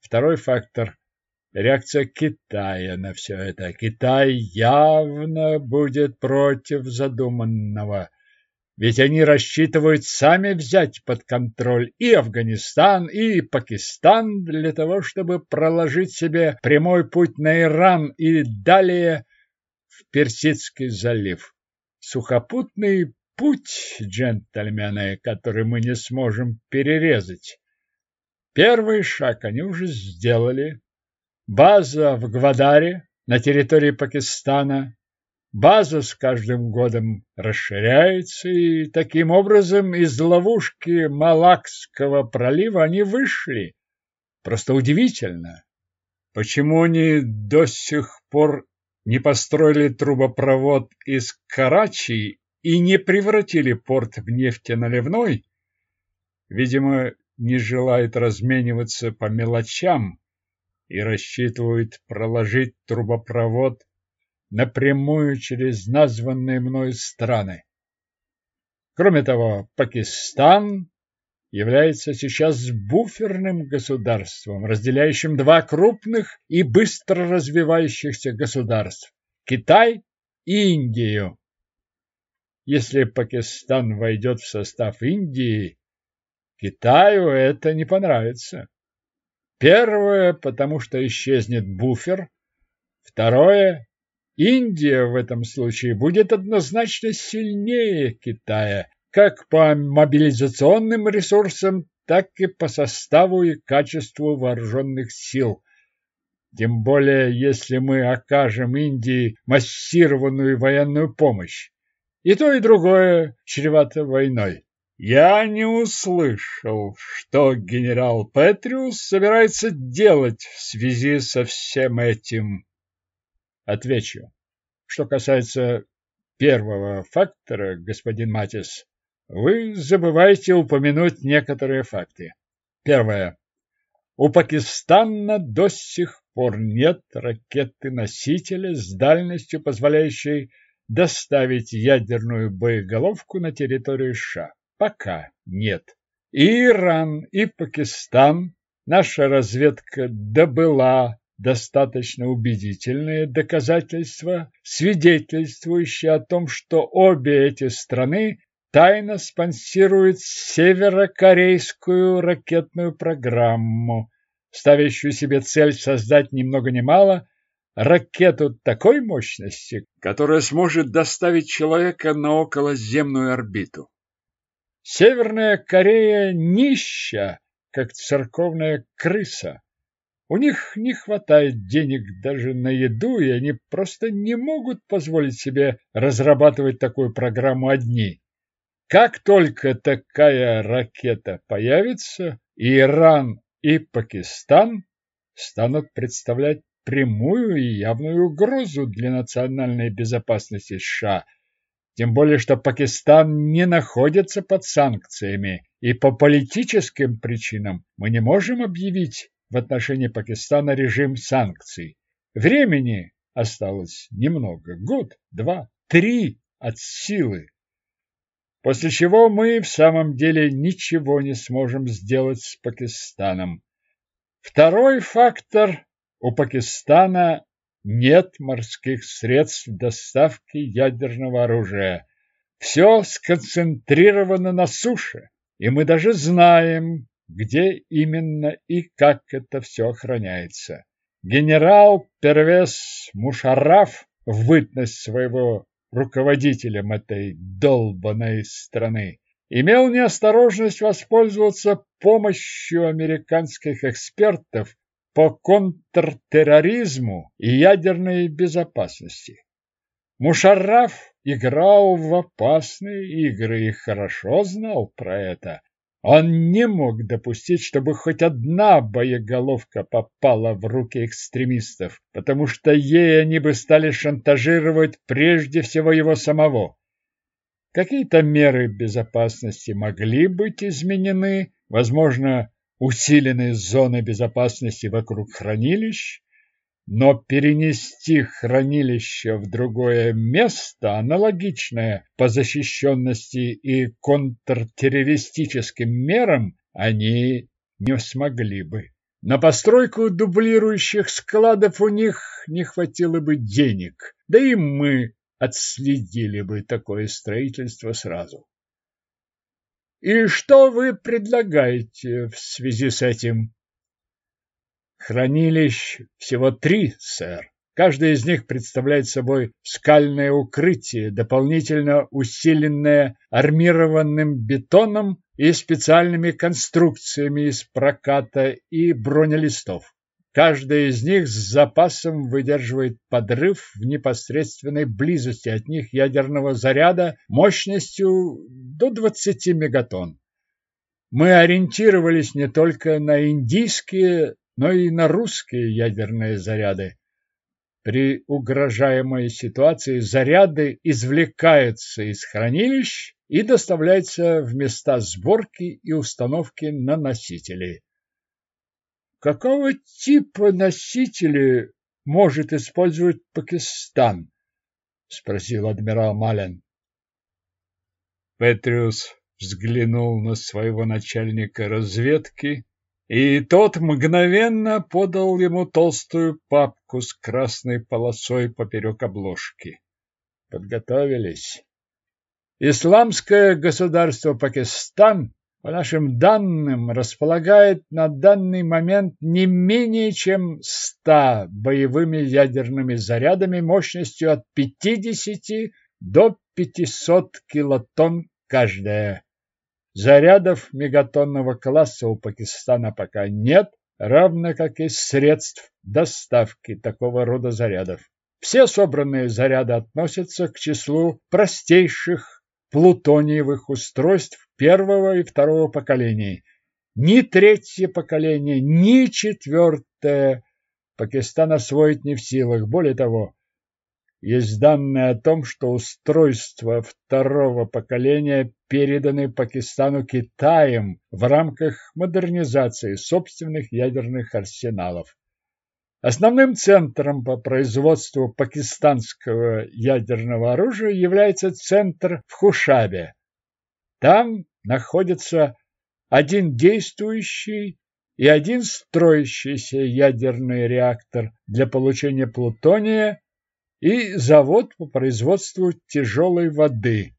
Speaker 1: Второй фактор – реакция Китая на все это. Китай явно будет против задуманного. Ведь они рассчитывают сами взять под контроль и Афганистан, и Пакистан для того, чтобы проложить себе прямой путь на Иран и далее в Персидский залив. Сухопутный путь, джентльмены, который мы не сможем перерезать. Первый шаг они уже сделали. База в Гвадаре на территории Пакистана. База с каждым годом расширяется, и таким образом из ловушки Малакского пролива они вышли. Просто удивительно, почему они до сих пор не построили трубопровод из Карачи и не превратили порт в нефтеналивной. Видимо, не желают размениваться по мелочам и рассчитывают проложить трубопровод напрямую через названные мной страны. Кроме того, Пакистан является сейчас буферным государством, разделяющим два крупных и быстро развивающихся государств – Китай и Индию. Если Пакистан войдет в состав Индии, Китаю это не понравится. Первое, потому что исчезнет буфер. Второе, Индия в этом случае будет однозначно сильнее Китая, как по мобилизационным ресурсам, так и по составу и качеству вооруженных сил. Тем более, если мы окажем Индии массированную военную помощь. И то, и другое чревато войной. Я не услышал, что генерал Петриус собирается делать в связи со всем этим. Отвечу. Что касается первого фактора, господин Матис, вы забываете упомянуть некоторые факты. Первое. У Пакистана до сих пор нет ракеты-носителя с дальностью, позволяющей доставить ядерную боеголовку на территорию США. Пока нет. И Иран, и Пакистан наша разведка добыла достаточно убедительные доказательства, свидетельствующие о том, что обе эти страны тайно спонсируют северокорейскую ракетную программу, ставящую себе цель создать ни много ни мало ракету такой мощности, которая сможет доставить человека на околоземную орбиту. Северная Корея нища, как церковная крыса. У них не хватает денег даже на еду, и они просто не могут позволить себе разрабатывать такую программу одни. Как только такая ракета появится, Иран и Пакистан станут представлять прямую и явную угрозу для национальной безопасности США, тем более что Пакистан не находится под санкциями, и по политическим причинам мы не можем объявить в отношении Пакистана режим санкций. Времени осталось немного, год, два, три от силы. После чего мы в самом деле ничего не сможем сделать с Пакистаном. Второй фактор – у Пакистана нет морских средств доставки ядерного оружия. Все сконцентрировано на суше, и мы даже знаем, где именно и как это все охраняется. Генерал Первес Мушараф в бытность своего руководителем этой долбанной страны, имел неосторожность воспользоваться помощью американских экспертов по контртерроризму и ядерной безопасности. Мушарраф играл в опасные игры и хорошо знал про это, он не мог допустить, чтобы хоть одна боеголовка попала в руки экстремистов, потому что ей они бы стали шантажировать прежде всего его самого. Какие-то меры безопасности могли быть изменены, возможно, усилены зоны безопасности вокруг хранилищ, но перенести хранилище в другое место, аналогичное по защищенности и контртеррористическим мерам, они не смогли бы. На постройку дублирующих складов у них не хватило бы денег, да и мы отследили бы такое строительство сразу. И что вы предлагаете в связи с этим? Хранилищ всего три, сэр. Каждая из них представляет собой скальное укрытие, дополнительно усиленное армированным бетоном и специальными конструкциями из проката и бронелистов. Каждая из них с запасом выдерживает подрыв в непосредственной близости от них ядерного заряда мощностью до 20 мегатонн. Мы ориентировались не только на индийские, но и на русские ядерные заряды. При угрожаемой ситуации заряды извлекаются из хранилищ и доставляются в места сборки и установки на носители. Какого типа носители может использовать Пакистан? спросил адмирал Мален. Петриус взглянул на своего начальника разведки и тот мгновенно подал ему толстую папку с красной полосой поперек обложки. Подготовились. Исламское государство Пакистан, по нашим данным, располагает на данный момент не менее чем 100 боевыми ядерными зарядами мощностью от 50 до 500 килотонн каждая. Зарядов мегатонного класса у Пакистана пока нет, равно как и средств доставки такого рода зарядов. Все собранные заряды относятся к числу простейших плутониевых устройств первого и второго поколений. Ни третье поколение, ни четвертое Пакистан освоить не в силах. Более того, есть данные о том, что устройства второго поколения переданы Пакистану Китаем в рамках модернизации собственных ядерных арсеналов. Основным центром по производству пакистанского ядерного оружия является центр в Хушабе. Там находится один действующий и один строящийся ядерный реактор для получения плутония и завод по производству тяжелой воды.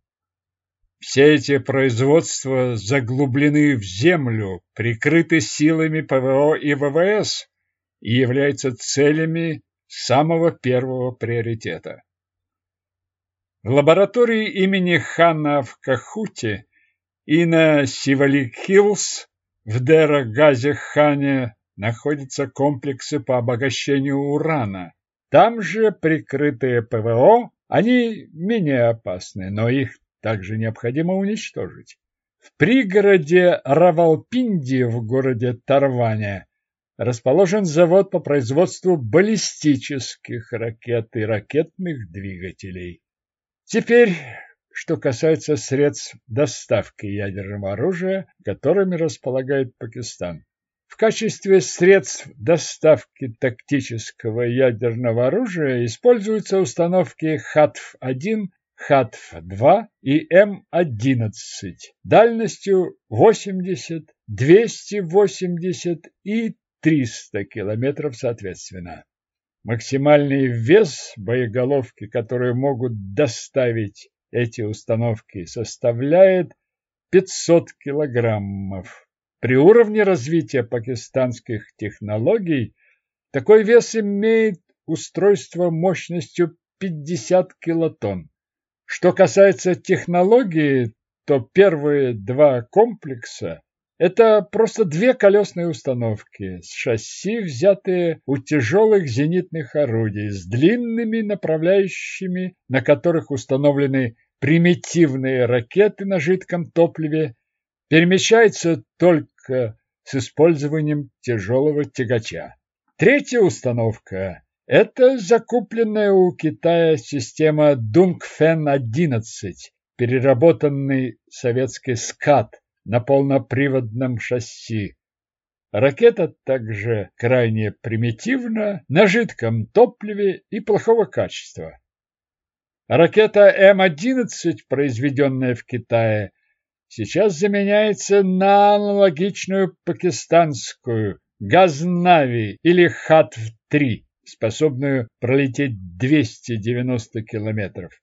Speaker 1: Все эти производства заглублены в землю, прикрыты силами ПВО и ВВС и являются целями самого первого приоритета. В лаборатории имени Хана в Кахуте и на Сивалик-Хиллз в Дера-Газе-Хане находятся комплексы по обогащению урана. Там же прикрытые ПВО, они менее опасны, но их также необходимо уничтожить. В пригороде Равалпинди в городе Тарване расположен завод по производству баллистических ракет и ракетных двигателей. Теперь, что касается средств доставки ядерного оружия, которыми располагает Пакистан. В качестве средств доставки тактического ядерного оружия используются установки ХАТФ-1, ХАТФ-2 и М-11 дальностью 80, 280 и 300 километров соответственно. Максимальный вес боеголовки, которые могут доставить эти установки, составляет 500 килограммов. При уровне развития пакистанских технологий такой вес имеет устройство мощностью 50 килотонн. Что касается технологии, то первые два комплекса – это просто две колесные установки с шасси, взятые у тяжелых зенитных орудий, с длинными направляющими, на которых установлены примитивные ракеты на жидком топливе, перемещаются только с использованием тяжелого тягача. Третья установка – это закупленная у Китая система Дунгфен-11, переработанный советский СКАТ на полноприводном шасси. Ракета также крайне примитивна, на жидком топливе и плохого качества. Ракета М-11, произведенная в Китае, сейчас заменяется на аналогичную пакистанскую Газнави или Хатв-3, способную пролететь 290 километров.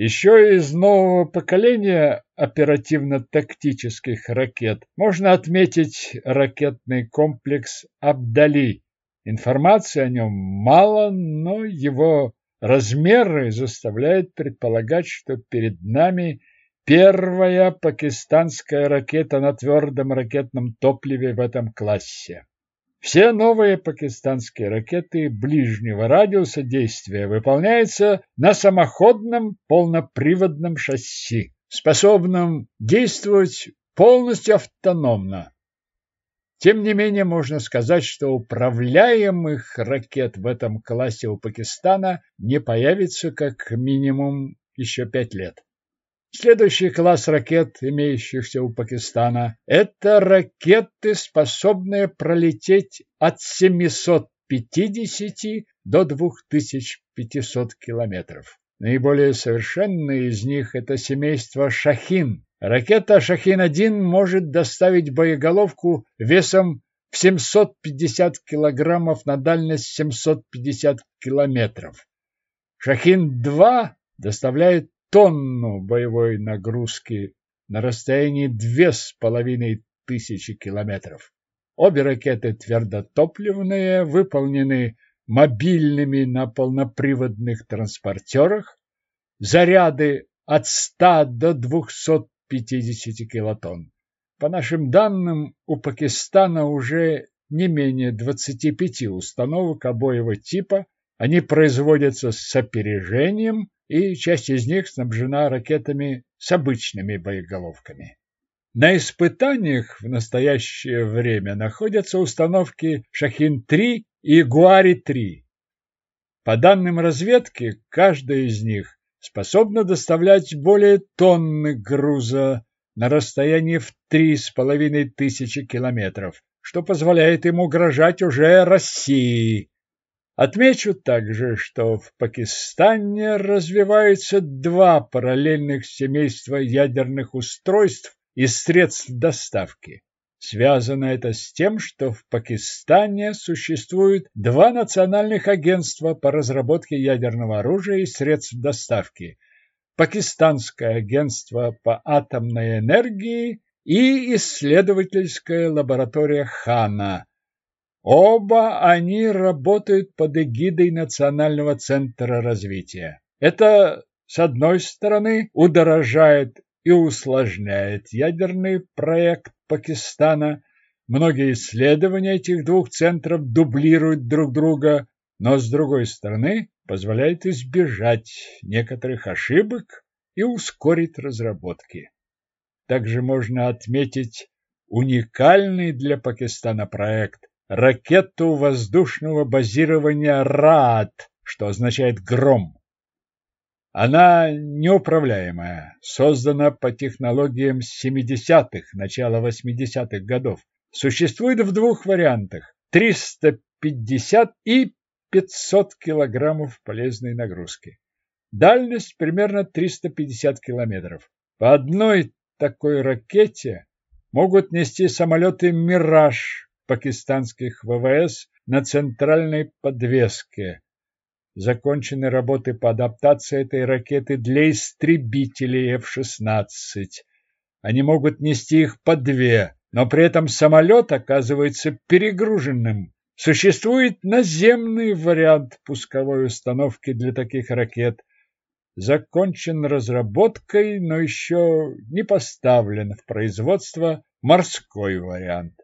Speaker 1: Еще из нового поколения оперативно-тактических ракет можно отметить ракетный комплекс «Абдали», Информации о нем мало, но его размеры заставляют предполагать, что перед нами первая пакистанская ракета на твердом ракетном топливе в этом классе. Все новые пакистанские ракеты ближнего радиуса действия выполняются на самоходном полноприводном шасси, способном действовать полностью автономно. Тем не менее, можно сказать, что управляемых ракет в этом классе у Пакистана не появится как минимум еще пять лет. Следующий класс ракет, имеющихся у Пакистана, это ракеты, способные пролететь от 750 до 2500 километров. Наиболее совершенные из них это семейство «Шахин». Ракета «Шахин-1» может доставить боеголовку весом в 750 килограммов на дальность 750 километров. «Шахин-2» доставляет тонну боевой нагрузки на расстоянии две с половиной тысячи километров. Обе ракеты твердотопливные, выполнены мобильными на полноприводных транспортерах, заряды от 100 до 250 килотонн. По нашим данным, у Пакистана уже не менее 25 установок обоего типа, они производятся с опережением и часть из них снабжена ракетами с обычными боеголовками. На испытаниях в настоящее время находятся установки «Шахин-3» и «Гуари-3». По данным разведки, каждая из них способна доставлять более тонны груза на расстоянии в три с половиной тысячи километров, что позволяет им угрожать уже России, Отмечу также, что в Пакистане развиваются два параллельных семейства ядерных устройств и средств доставки. Связано это с тем, что в Пакистане существует два национальных агентства по разработке ядерного оружия и средств доставки. Пакистанское агентство по атомной энергии и исследовательская лаборатория Хана, Оба они работают под эгидой Национального центра развития. Это, с одной стороны, удорожает и усложняет ядерный проект Пакистана. Многие исследования этих двух центров дублируют друг друга, но, с другой стороны, позволяет избежать некоторых ошибок и ускорить разработки. Также можно отметить уникальный для Пакистана проект ракету воздушного базирования РААТ, что означает «гром». Она неуправляемая, создана по технологиям 70-х, начала 80-х годов. Существует в двух вариантах – 350 и 500 килограммов полезной нагрузки. Дальность примерно 350 километров. По одной такой ракете могут нести самолеты «Мираж» пакистанских ВВС на центральной подвеске. Закончены работы по адаптации этой ракеты для истребителей F-16. Они могут нести их по две, но при этом самолет оказывается перегруженным. Существует наземный вариант пусковой установки для таких ракет. Закончен разработкой, но еще не поставлен в производство морской вариант.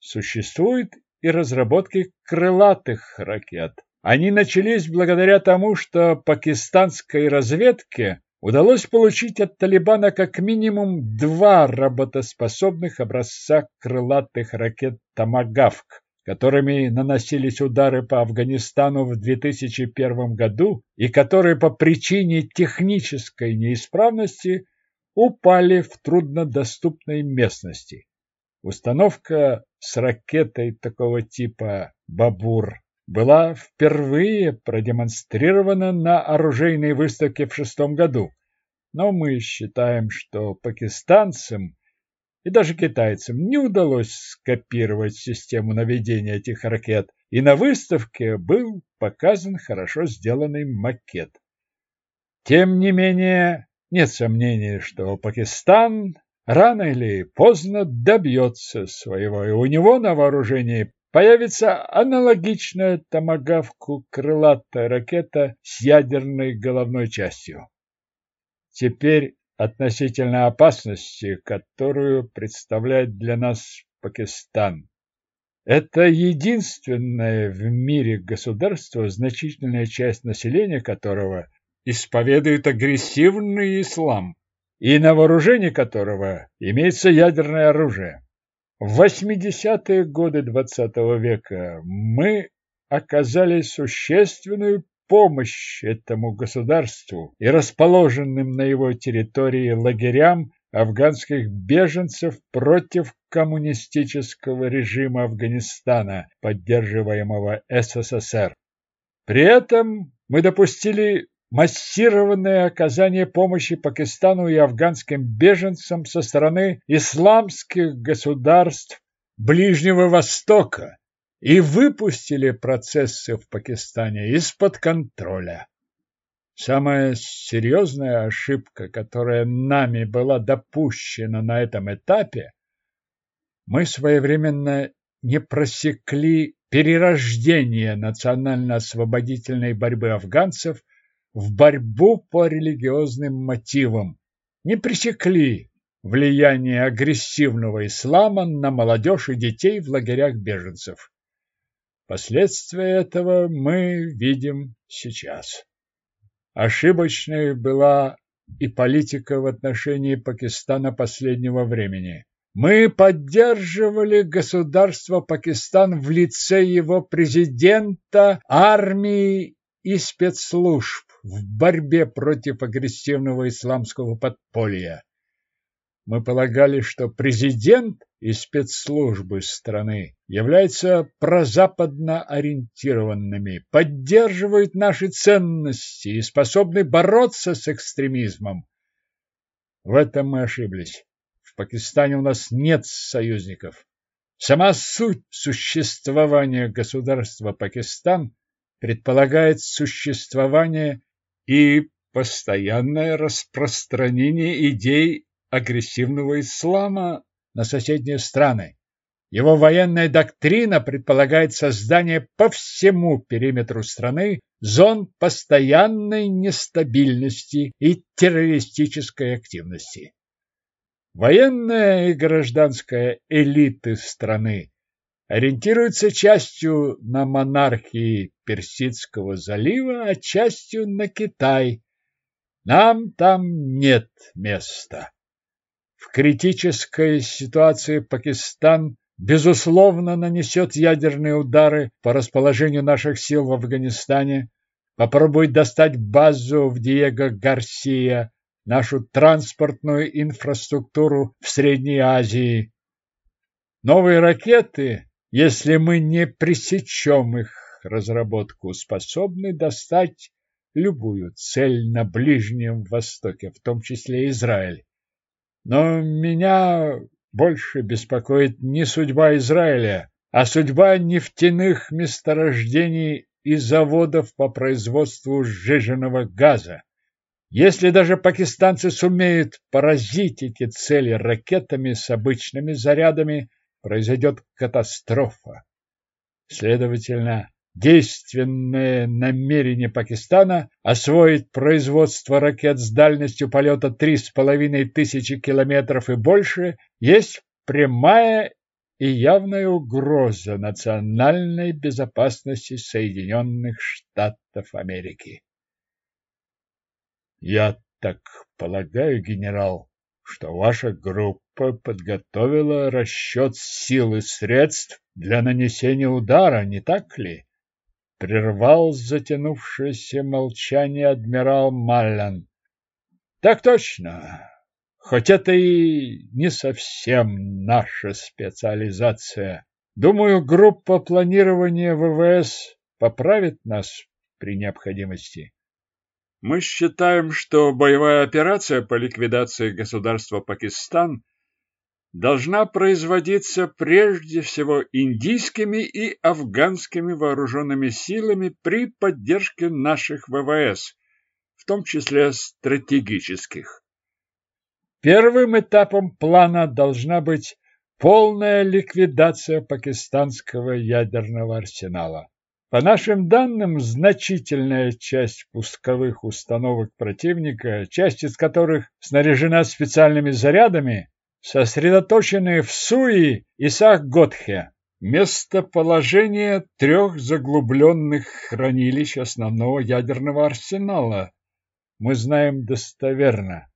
Speaker 1: Существуют и разработки крылатых ракет. Они начались благодаря тому, что пакистанской разведке удалось получить от Талибана как минимум два работоспособных образца крылатых ракет «Томагавк», которыми наносились удары по Афганистану в 2001 году и которые по причине технической неисправности упали в труднодоступной местности. Установка с ракетой такого типа «Бабур» была впервые продемонстрирована на оружейной выставке в шестом году. Но мы считаем, что пакистанцам и даже китайцам не удалось скопировать систему наведения этих ракет, и на выставке был показан хорошо сделанный макет. Тем не менее, нет сомнений, что Пакистан рано или поздно добьется своего, и у него на вооружении появится аналогичная томагавку крылатая ракета с ядерной головной частью. Теперь относительно опасности, которую представляет для нас Пакистан. Это единственное в мире государство, значительная часть населения которого исповедует агрессивный ислам и на вооружении которого имеется ядерное оружие. В 80-е годы XX -го века мы оказали существенную помощь этому государству и расположенным на его территории лагерям афганских беженцев против коммунистического режима Афганистана, поддерживаемого СССР. При этом мы допустили массированное оказание помощи Пакистану и афганским беженцам со стороны исламских государств Ближнего Востока и выпустили процессы в Пакистане из-под контроля. Самая серьезная ошибка, которая нами была допущена на этом этапе, мы своевременно не просекли перерождение национально-освободительной борьбы афганцев в борьбу по религиозным мотивам, не пресекли влияние агрессивного ислама на молодежь и детей в лагерях беженцев. Последствия этого мы видим сейчас. Ошибочной была и политика в отношении Пакистана последнего времени. Мы поддерживали государство Пакистан в лице его президента, армии и спецслужб в борьбе против агрессивного исламского подполья. Мы полагали, что президент и спецслужбы страны являются прозападно ориентированными, поддерживают наши ценности и способны бороться с экстремизмом. В этом мы ошиблись. В Пакистане у нас нет союзников. Сама суть существования государства Пакистан предполагает существование и постоянное распространение идей агрессивного ислама на соседние страны. Его военная доктрина предполагает создание по всему периметру страны зон постоянной нестабильности и террористической активности. Военная и гражданская элиты страны ориентируются частью на монархии Персидского залива, а частью на Китай. Нам там нет места. В критической ситуации Пакистан безусловно нанесет ядерные удары по расположению наших сил в Афганистане, попробует достать базу в Диего Гарсия, нашу транспортную инфраструктуру в Средней Азии. Новые ракеты если мы не пресечем их разработку, способны достать любую цель на Ближнем Востоке, в том числе Израиль. Но меня больше беспокоит не судьба Израиля, а судьба нефтяных месторождений и заводов по производству сжиженного газа. Если даже пакистанцы сумеют поразить эти цели ракетами с обычными зарядами, произойдет катастрофа. Следовательно, действенное намерение Пакистана освоить производство ракет с дальностью полета три с половиной тысячи километров и больше есть прямая и явная угроза национальной безопасности Соединенных Штатов Америки. Я так полагаю, генерал, что ваша группа подготовила расчет сил и средств для нанесения удара, не так ли? Прервал затянувшееся молчание адмирал Маллен. Так точно. Хоть это и не совсем наша специализация. Думаю, группа планирования ВВС поправит нас при необходимости. Мы считаем, что боевая операция по ликвидации государства Пакистан должна производиться прежде всего индийскими и афганскими вооруженными силами при поддержке наших ВВС, в том числе стратегических. Первым этапом плана должна быть полная ликвидация пакистанского ядерного арсенала. По нашим данным, значительная часть пусковых установок противника, часть из которых снаряжена специальными зарядами, сосредоточены в Суи и Сах-Готхе. Местоположение трех заглубленных хранилищ основного ядерного арсенала мы знаем достоверно.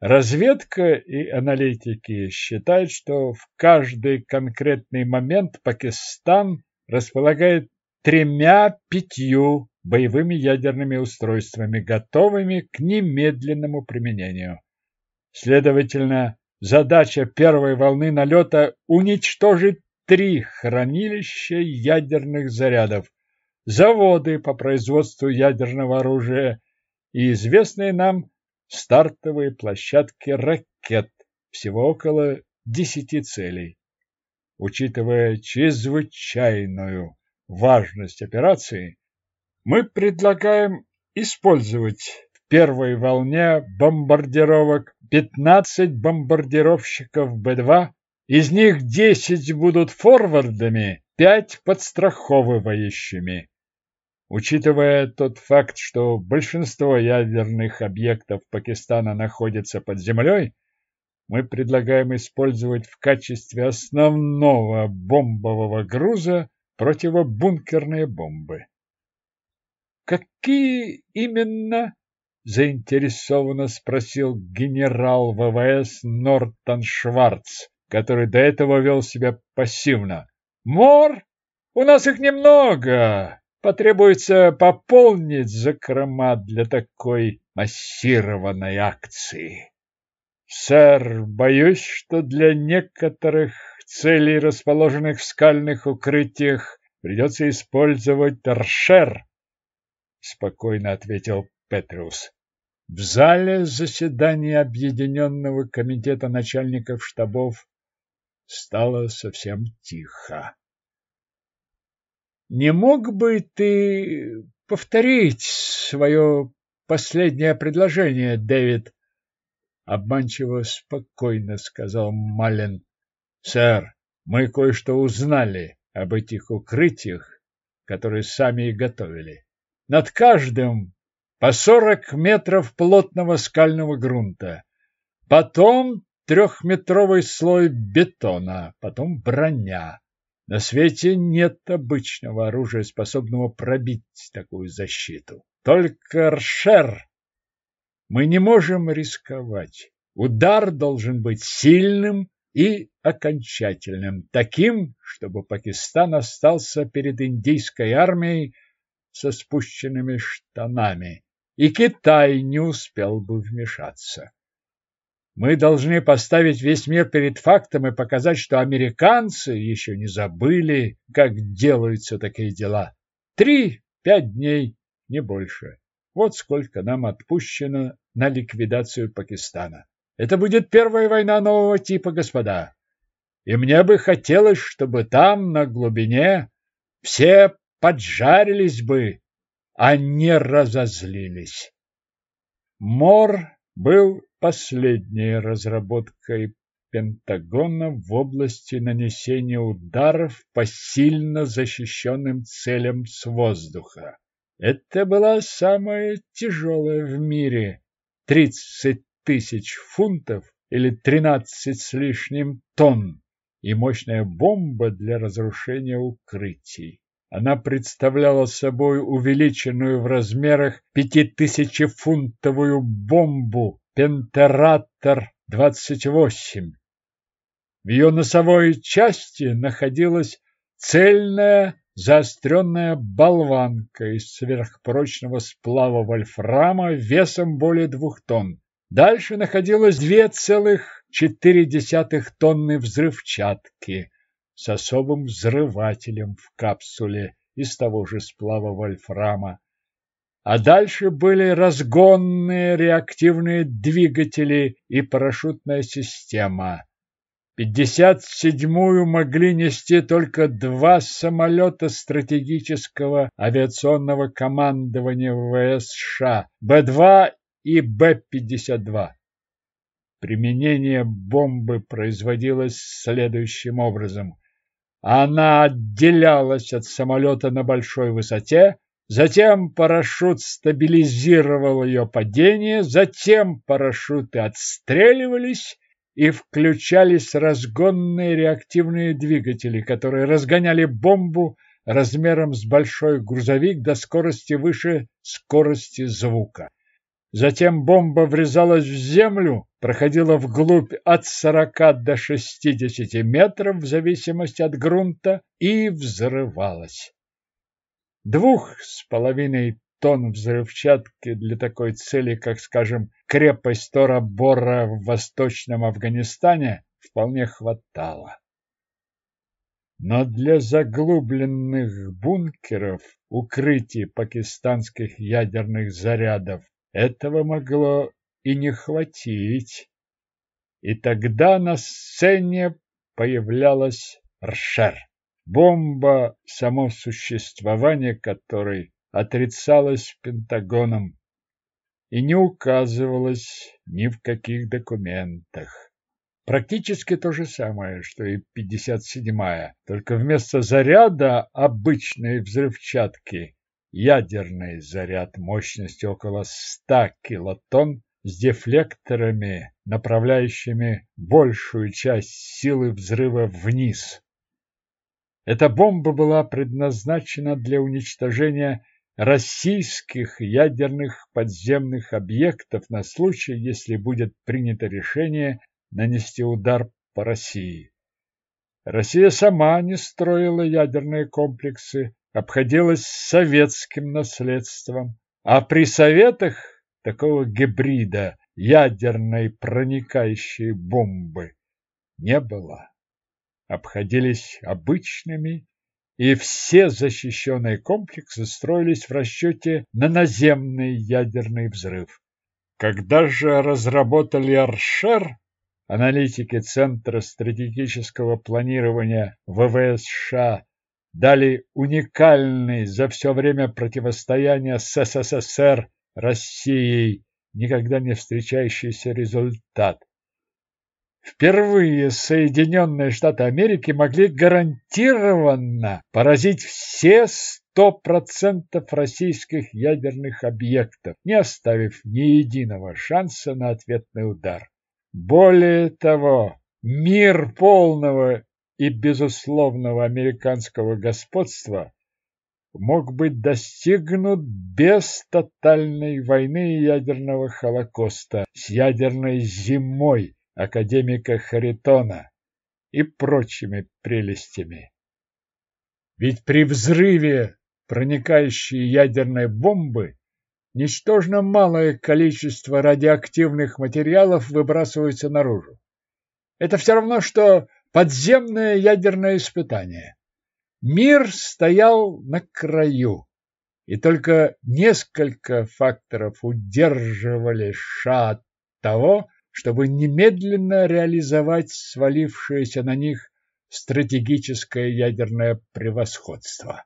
Speaker 1: Разведка и аналитики считают, что в каждый конкретный момент Пакистан располагает тремя-пятью боевыми ядерными устройствами, готовыми к немедленному применению. Следовательно, задача первой волны налета – уничтожить три хранилища ядерных зарядов, заводы по производству ядерного оружия и известные нам стартовые площадки ракет, всего около десяти целей. Учитывая чрезвычайную важность операции, мы предлагаем использовать в первой волне бомбардировок 15 бомбардировщиков Б-2, из них 10 будут форвардами, 5 подстраховывающими. Учитывая тот факт, что большинство ядерных объектов Пакистана находится под землей, мы предлагаем использовать в качестве основного бомбового груза противобункерные бомбы. Какие именно? Заинтересованно спросил генерал ВВС Нортон Шварц, который до этого вел себя пассивно. Мор? У нас их немного. Потребуется пополнить закрома для такой массированной акции. Сэр, боюсь, что для некоторых целей, расположенных в скальных укрытиях, придется использовать торшер, спокойно ответил Петриус. В зале заседания Объединенного комитета начальников штабов стало совсем тихо. Не мог бы ты повторить свое последнее предложение, Дэвид? Обманчиво спокойно сказал Мален. Сэр, мы кое-что узнали об этих укрытиях, которые сами и готовили. Над каждым по сорок метров плотного скального грунта. Потом трехметровый слой бетона, потом броня. На свете нет обычного оружия, способного пробить такую защиту. Только Ршер. Мы не можем рисковать. Удар должен быть сильным и окончательным, таким, чтобы Пакистан остался перед индийской армией со спущенными штанами, и Китай не успел бы вмешаться. Мы должны поставить весь мир перед фактом и показать, что американцы еще не забыли, как делаются такие дела. Три-пять дней, не больше. Вот сколько нам отпущено на ликвидацию Пакистана. Это будет первая война нового типа, господа. И мне бы хотелось, чтобы там, на глубине, все поджарились бы, не разозлились. Мор был последней разработкой Пентагона в области нанесения ударов по сильно защищенным целям с воздуха. Это была самая тяжелая в мире. 30 тысяч фунтов или 13 с лишним тонн и мощная бомба для разрушения укрытий. Она представляла собой увеличенную в размерах пятитысячефунтовую бомбу Пентератор-28. В ее носовой части находилась цельная заостренная болванка из сверхпрочного сплава вольфрама весом более двух тонн. Дальше находилось 2,4 тонны взрывчатки с особым взрывателем в капсуле из того же сплава вольфрама. А дальше были разгонные реактивные двигатели и парашютная система. 57-ю могли нести только два самолета стратегического авиационного командования ВВС США Б-2 и Б-52. Применение бомбы производилось следующим образом. Она отделялась от самолета на большой высоте, затем парашют стабилизировал ее падение, затем парашюты отстреливались и включались разгонные реактивные двигатели, которые разгоняли бомбу размером с большой грузовик до скорости выше скорости звука. Затем бомба врезалась в землю, проходила вглубь от 40 до 60 метров в зависимости от грунта и взрывалась. Двух с половиной тонн взрывчатки для такой цели, как, скажем, крепость Тора-Бора в Восточном Афганистане, вполне хватало. Но для заглубленных бункеров, укрытий пакистанских ядерных зарядов этого могло и не хватить. И тогда на сцене появлялась Ршер. Бомба, само существование которой отрицалось Пентагоном и не указывалось ни в каких документах. Практически то же самое, что и 57-я, только вместо заряда обычной взрывчатки ядерный заряд мощностью около 100 килотонн с дефлекторами, направляющими большую часть силы взрыва вниз. Эта бомба была предназначена для уничтожения российских ядерных подземных объектов на случай, если будет принято решение нанести удар по России. Россия сама не строила ядерные комплексы, обходилась советским наследством, а при советах такого гибрида ядерной проникающей бомбы не было. Обходились обычными, и все защищенные комплексы строились в расчете на наземный ядерный взрыв. Когда же разработали Аршер, аналитики Центра стратегического планирования ВВС США дали уникальный за все время противостояния с СССР Россией никогда не встречающийся результат. Впервые Соединенные Штаты Америки могли гарантированно поразить все 100% российских ядерных объектов, не оставив ни единого шанса на ответный удар. Более того, мир полного и безусловного американского господства мог быть достигнут без тотальной войны и ядерного холокоста с ядерной зимой академика Харитона и прочими прелестями. Ведь при взрыве проникающей ядерной бомбы ничтожно малое количество радиоактивных материалов выбрасывается наружу. Это все равно, что Подземное ядерное испытание. Мир стоял на краю, и только несколько факторов удерживали США от того, чтобы немедленно реализовать свалившееся на них стратегическое ядерное превосходство.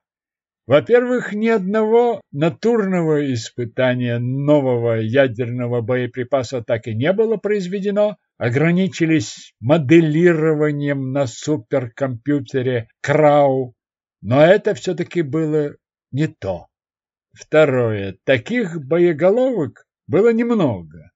Speaker 1: Во-первых, ни одного натурного испытания нового ядерного боеприпаса так и не было произведено, ограничились моделированием на суперкомпьютере Крау, но это все-таки было не то. Второе. Таких боеголовок было немного.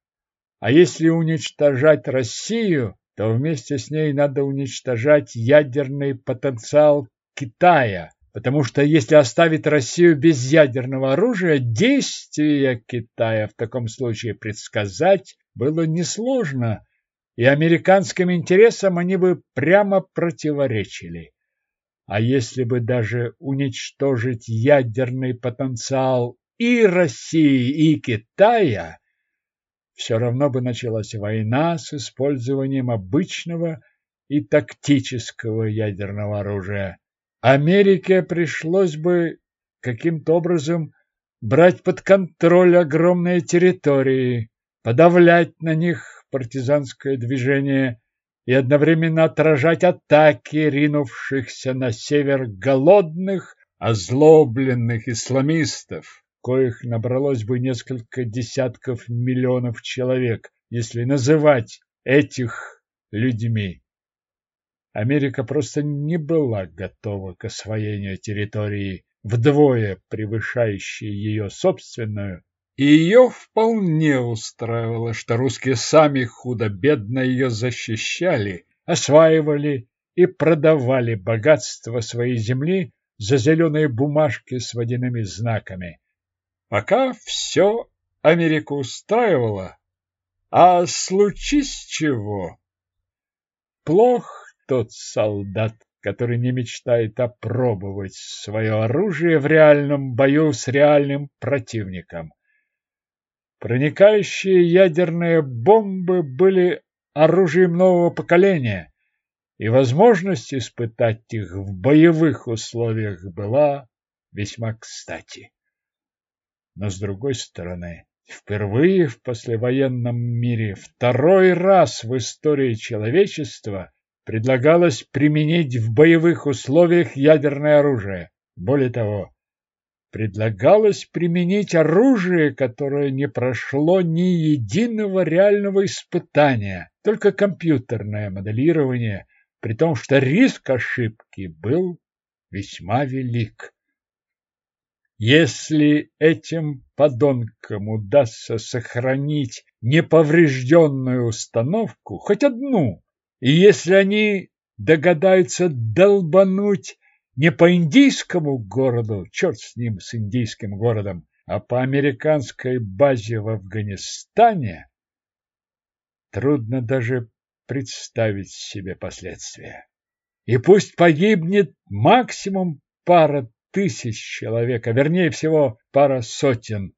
Speaker 1: А если уничтожать Россию, то вместе с ней надо уничтожать ядерный потенциал Китая, потому что если оставить Россию без ядерного оружия, действия Китая в таком случае предсказать было несложно, и американским интересам они бы прямо противоречили. А если бы даже уничтожить ядерный потенциал и России, и Китая, все равно бы началась война с использованием обычного и тактического ядерного оружия. Америке пришлось бы каким-то образом брать под контроль огромные территории, подавлять на них партизанское движение и одновременно отражать атаки ринувшихся на север голодных, озлобленных исламистов, коих набралось бы несколько десятков миллионов человек, если называть этих людьми. Америка просто не была готова к освоению территории, вдвое превышающей ее собственную, и ее вполне устраивало, что русские сами худо-бедно ее защищали, осваивали и продавали богатство своей земли за зеленые бумажки с водяными знаками. Пока все Америку устраивало, а случись чего. Плох тот солдат, который не мечтает опробовать свое оружие в реальном бою с реальным противником. Проникающие ядерные бомбы были оружием нового поколения, и возможность испытать их в боевых условиях была весьма кстати. Но с другой стороны, впервые в послевоенном мире второй раз в истории человечества предлагалось применить в боевых условиях ядерное оружие. Более того, предлагалось применить оружие, которое не прошло ни единого реального испытания, только компьютерное моделирование, при том, что риск ошибки был весьма велик. Если этим подонкам удастся сохранить неповрежденную установку, хоть одну, и если они догадаются долбануть не по индийскому городу, черт с ним, с индийским городом, а по американской базе в Афганистане, трудно даже представить себе последствия. И пусть погибнет максимум пара тысяч человек, а вернее всего пара сотен,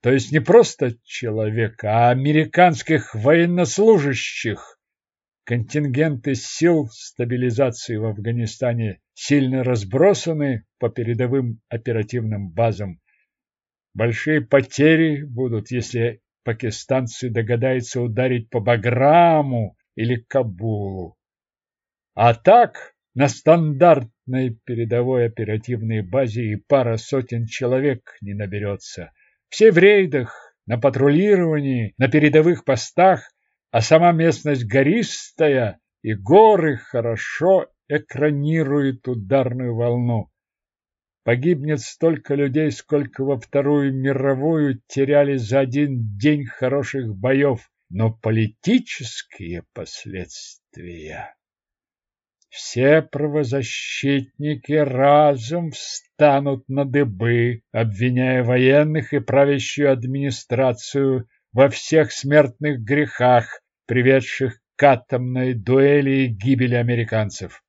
Speaker 1: то есть не просто человек, а американских военнослужащих, Контингенты сил стабилизации в Афганистане сильно разбросаны по передовым оперативным базам. Большие потери будут, если пакистанцы догадаются ударить по Баграму или Кабулу. А так, на стандартной передовой оперативной базе и пара сотен человек не наберется. Все в рейдах, на патрулировании, на передовых постах, а сама местность гористая, и горы хорошо экранируют ударную волну. Погибнет столько людей, сколько во Вторую мировую теряли за один день хороших боев, но политические последствия. Все правозащитники разом встанут на дыбы, обвиняя военных и правящую администрацию во всех смертных грехах, приведших к атомной дуэли и гибели американцев.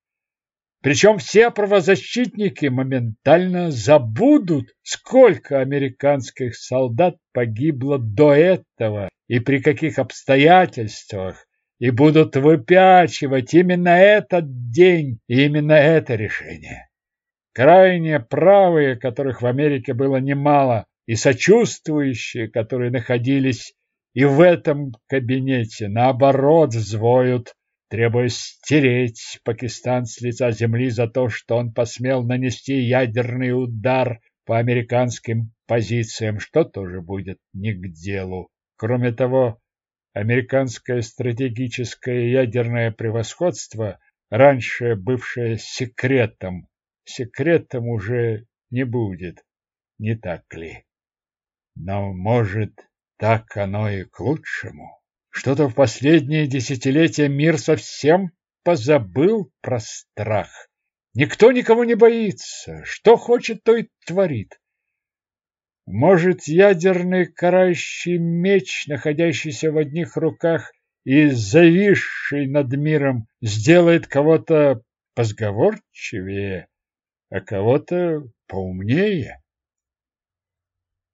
Speaker 1: Причем все правозащитники моментально забудут, сколько американских солдат погибло до этого и при каких обстоятельствах, и будут выпячивать именно этот день и именно это решение. Крайне правые, которых в Америке было немало, и сочувствующие, которые находились и в этом кабинете, наоборот, взвоют, требуя стереть Пакистан с лица земли за то, что он посмел нанести ядерный удар по американским позициям, что тоже будет не к делу. Кроме того, американское стратегическое ядерное превосходство, раньше бывшее секретом, секретом уже не будет, не так ли? Но, может, так оно и к лучшему. Что-то в последние десятилетия мир совсем позабыл про страх. Никто никого не боится. Что хочет, то и творит. Может, ядерный карающий меч, находящийся в одних руках и зависший над миром, сделает кого-то позговорчивее, а кого-то поумнее?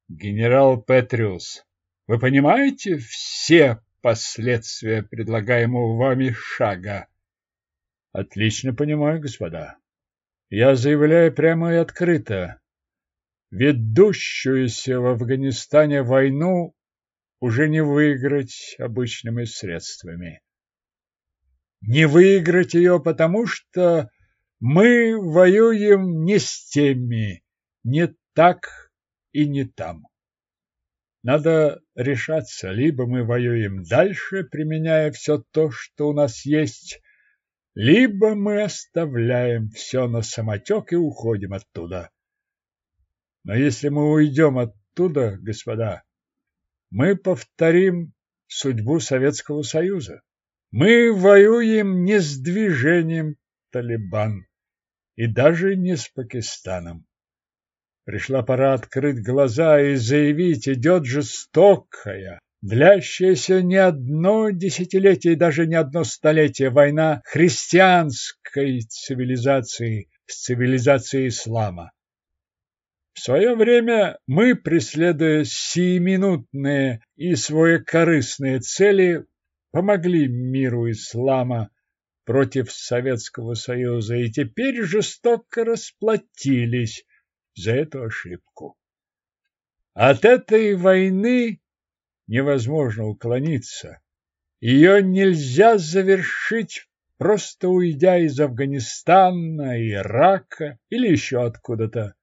Speaker 1: Генерал Петриус, вы понимаете все последствия предлагаемого вами шага? Отлично понимаю, господа. Я заявляю прямо и открыто. Ведущуюся в Афганистане войну уже не выиграть обычными средствами. Не выиграть ее, потому что мы воюем не с теми, не так и не там. Надо решаться, либо мы воюем дальше, применяя все то, что у нас есть, либо мы оставляем все на самотек и уходим оттуда. Но если мы уйдем оттуда, господа, мы повторим судьбу Советского Союза. Мы воюем не с движением Талибан и даже не с Пакистаном. Пришла пора открыть глаза и заявить, идет жестокая, длящаяся не одно десятилетие и даже не одно столетие война христианской цивилизации с цивилизацией ислама. В свое время мы, преследуя сиюминутные и своекорыстные цели, помогли миру ислама против Советского Союза и теперь жестоко расплатились за эту ошибку. От этой войны невозможно уклониться. Ее нельзя завершить, просто уйдя из Афганистана, Ирака или еще откуда-то,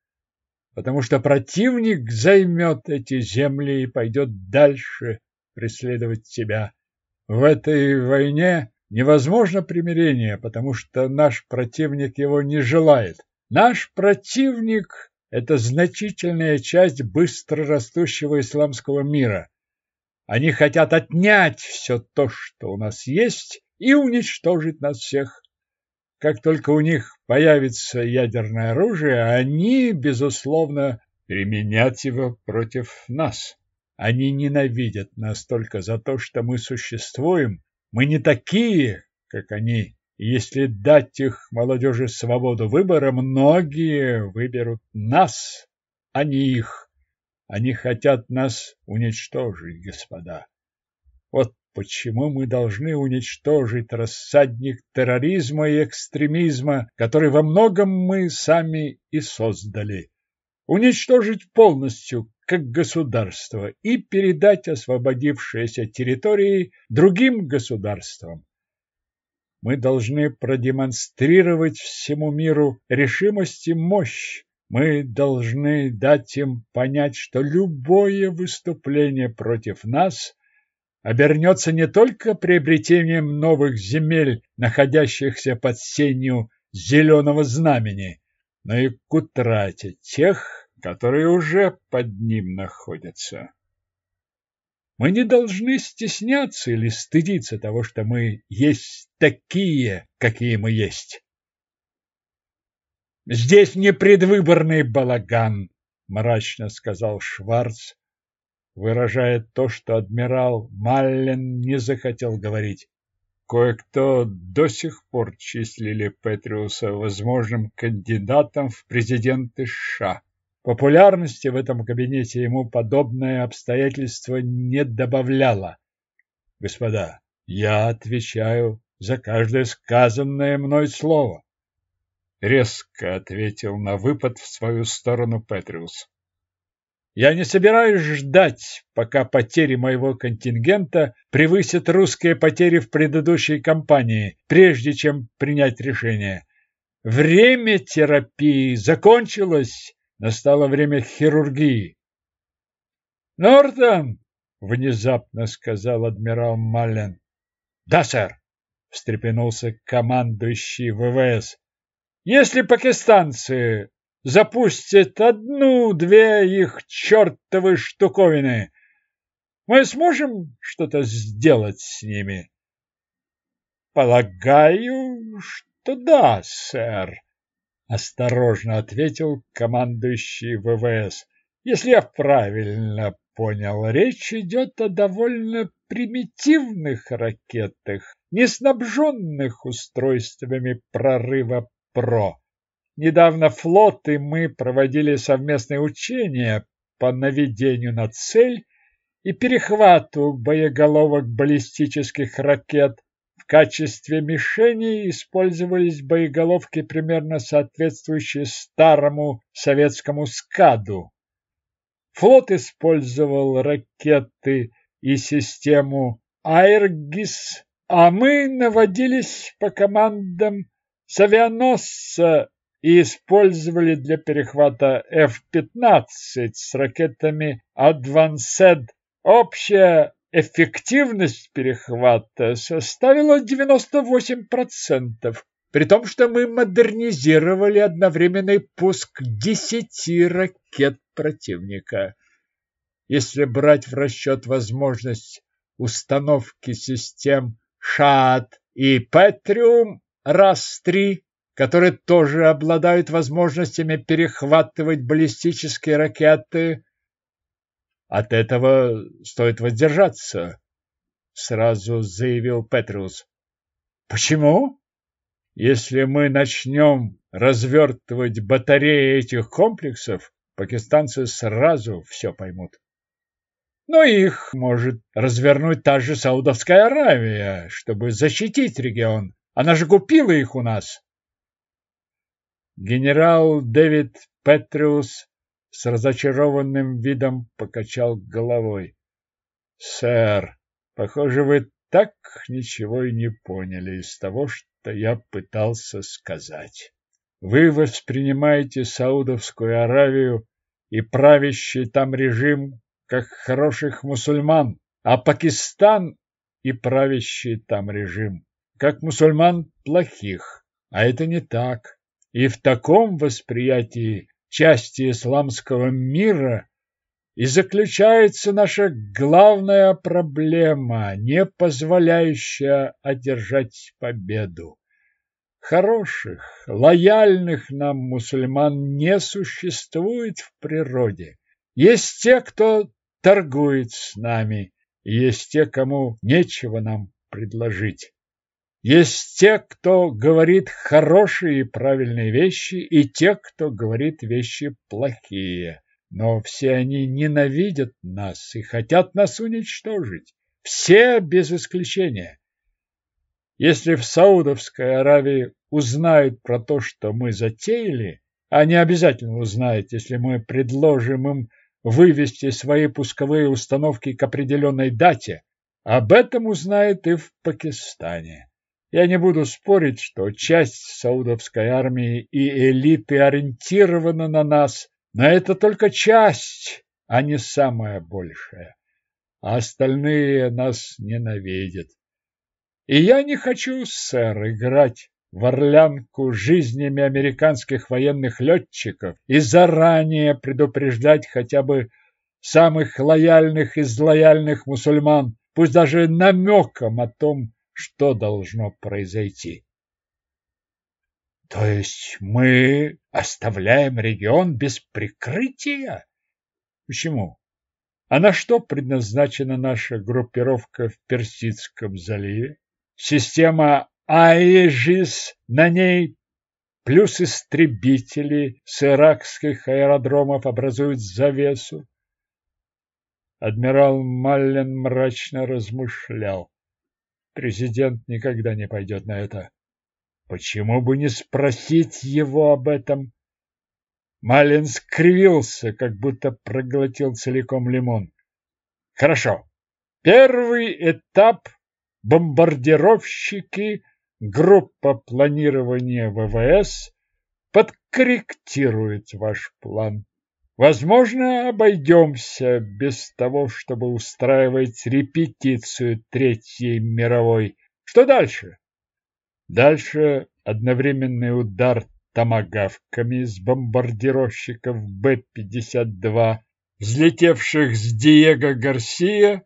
Speaker 1: потому что противник займет эти земли и пойдет дальше преследовать тебя. В этой войне невозможно примирение, потому что наш противник его не желает. Наш противник это значительная часть быстро растущего исламского мира. Они хотят отнять все то, что у нас есть, и уничтожить нас всех. Как только у них появится ядерное оружие, они, безусловно, применят его против нас. Они ненавидят нас только за то, что мы существуем. Мы не такие, как они. Если дать их молодежи свободу выбора, многие выберут нас, а не их. Они хотят нас уничтожить, господа. Вот почему мы должны уничтожить рассадник терроризма и экстремизма, который во многом мы сами и создали. Уничтожить полностью как государство и передать освободившиеся территории другим государствам. Мы должны продемонстрировать всему миру решимость и мощь. Мы должны дать им понять, что любое выступление против нас обернется не только приобретением новых земель, находящихся под сенью зеленого знамени, но и к утрате тех, которые уже под ним находятся. Мы не должны стесняться или стыдиться того, что мы есть такие, какие мы есть. Здесь не предвыборный балаган, мрачно сказал Шварц, выражая то, что адмирал Маллен не захотел говорить. Кое-кто до сих пор числили Петриуса возможным кандидатом в президенты США. Популярности в этом кабинете ему подобное обстоятельство не добавляло. Господа, я отвечаю за каждое сказанное мной слово. Резко ответил на выпад в свою сторону Петриус. Я не собираюсь ждать, пока потери моего контингента превысят русские потери в предыдущей кампании, прежде чем принять решение. Время терапии закончилось, Настало время хирургии. «Нортон!» — внезапно сказал адмирал Маллен. «Да, сэр!» — встрепенулся командующий ВВС. «Если пакистанцы запустят одну-две их чертовы штуковины, мы сможем что-то сделать с ними?» «Полагаю, что да, сэр», осторожно ответил командующий ВВС. Если я правильно понял, речь идет о довольно примитивных ракетах, не снабженных устройствами прорыва ПРО. Недавно флот и мы проводили совместные учения по наведению на цель и перехвату боеголовок баллистических ракет в качестве мишени использовались боеголовки, примерно соответствующие старому советскому «Скаду». Флот использовал ракеты и систему «Айргис», а мы наводились по командам с авианосца и использовали для перехвата F-15 с ракетами Advanced. Общая эффективность перехвата составила 98%, при том, что мы модернизировали одновременный пуск 10 ракет противника. Если брать в расчет возможность установки систем ШАД и Петриум РАС-3, которые тоже обладают возможностями перехватывать баллистические ракеты, от этого стоит воздержаться, сразу заявил Петриус. Почему? Если мы начнем развертывать батареи этих комплексов, пакистанцы сразу все поймут. Но их может развернуть та же Саудовская Аравия, чтобы защитить регион. Она же купила их у нас. Генерал Дэвид Петриус с разочарованным видом покачал головой. Сэр, похоже, вы так ничего и не поняли из того, что я пытался сказать. Вы воспринимаете Саудовскую Аравию и правящий там режим как хороших мусульман, а Пакистан и правящий там режим как мусульман плохих. А это не так. И в таком восприятии части исламского мира и заключается наша главная проблема, не позволяющая одержать победу. Хороших, лояльных нам мусульман не существует в природе. Есть те, кто торгует с нами, и есть те, кому нечего нам предложить. Есть те, кто говорит хорошие и правильные вещи, и те, кто говорит вещи плохие. Но все они ненавидят нас и хотят нас уничтожить. Все без исключения. Если в Саудовской Аравии узнают про то, что мы затеяли, они обязательно узнают, если мы предложим им вывести свои пусковые установки к определенной дате, об этом узнают и в Пакистане. Я не буду спорить, что часть саудовской армии и элиты ориентирована на нас, но это только часть, а не самая большая. А остальные нас ненавидят. И я не хочу, сэр, играть в орлянку жизнями американских военных летчиков и заранее предупреждать хотя бы самых лояльных из лояльных мусульман, пусть даже намеком о том, что должно произойти. То есть мы оставляем регион без прикрытия? Почему? А на что предназначена наша группировка в Персидском заливе? Система Аэжис на ней плюс истребители с иракских аэродромов образуют завесу. Адмирал Маллен мрачно размышлял. Президент никогда не пойдет на это. Почему бы не спросить его об этом? Малин скривился, как будто проглотил целиком лимон. Хорошо. Первый этап – бомбардировщики, группа планирования ВВС подкорректирует ваш план. Возможно, обойдемся без того, чтобы устраивать репетицию Третьей мировой. Что дальше? Дальше одновременный удар томагавками с бомбардировщиков Б-52, взлетевших с Диего Гарсия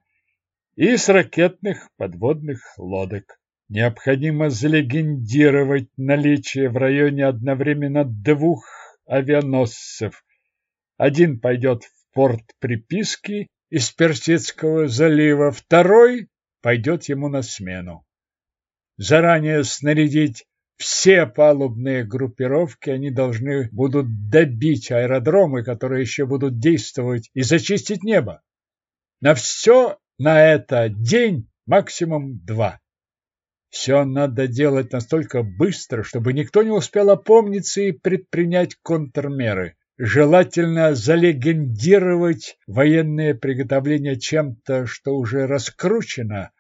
Speaker 1: и с ракетных подводных лодок. Необходимо залегендировать наличие в районе одновременно двух авианосцев один пойдет в порт приписки из Персидского залива, второй пойдет ему на смену. Заранее снарядить все палубные группировки, они должны будут добить аэродромы, которые еще будут действовать, и зачистить небо. На все на это день, максимум два. Все надо делать настолько быстро, чтобы никто не успел опомниться и предпринять контрмеры. Желательно залегендировать военные приготовления чем-то, что уже раскручено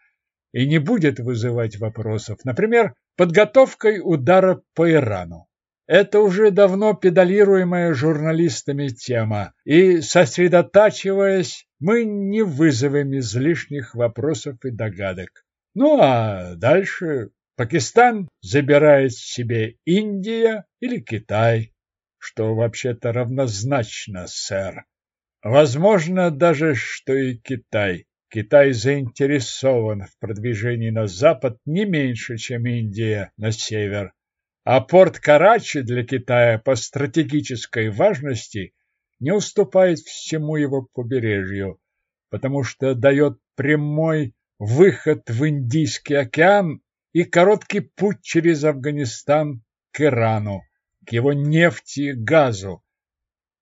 Speaker 1: и не будет вызывать вопросов. Например, подготовкой удара по Ирану. это уже давно педалируемая журналистами тема, и, сосредотачиваясь, мы не вызовем излишних вопросов и догадок. Ну а дальше Пакистан забирает себе Индия или Китай, что вообще-то равнозначно, сэр. Возможно даже, что и Китай. Китай заинтересован в продвижении на запад не меньше, чем Индия на север. А порт Карачи для Китая по стратегической важности не уступает всему его побережью, потому что дает прямой выход в Индийский океан и короткий путь через Афганистан к Ирану, к его нефти и газу,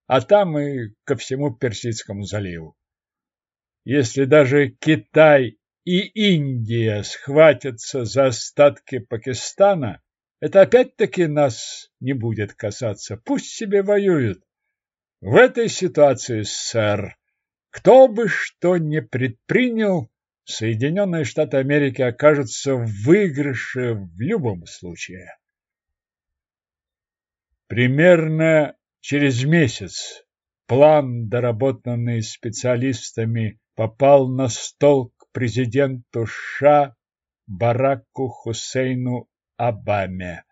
Speaker 1: а там и ко всему Персидскому заливу. Если даже Китай и Индия схватятся за остатки Пакистана, это опять-таки нас не будет касаться. Пусть себе воюют. В этой ситуации, сэр, кто бы что ни предпринял, Соединенные Штаты Америки окажутся в выигрыше в любом случае. Примерно через месяц план, доработанный специалистами, попал на стол к президенту США Бараку Хусейну Обаме.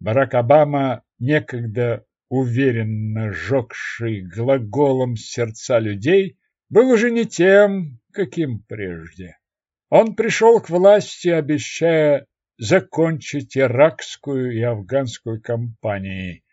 Speaker 1: Барак Обама, некогда уверенно жегший глаголом сердца людей, был уже не тем, каким прежде. Он пришел к власти, обещая закончить иракскую и афганскую кампании.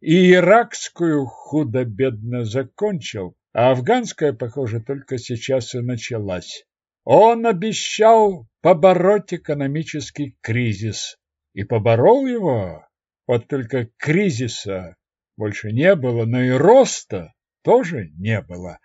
Speaker 1: И иракскую худо-бедно закончил, а афганская, похоже, только сейчас и началась. Он обещал побороть экономический кризис. И поборол его. Вот только кризиса больше не было, но и роста тоже не было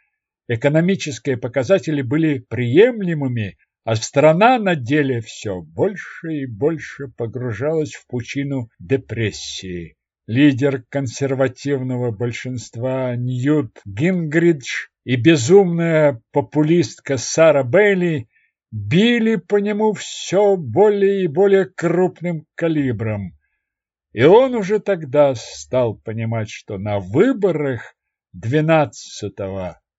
Speaker 1: экономические показатели были приемлемыми, а страна на деле все больше и больше погружалась в пучину депрессии. Лидер консервативного большинства Ньют Гингридж и безумная популистка Сара Бейли били по нему все более и более крупным калибром. И он уже тогда стал понимать, что на выборах 12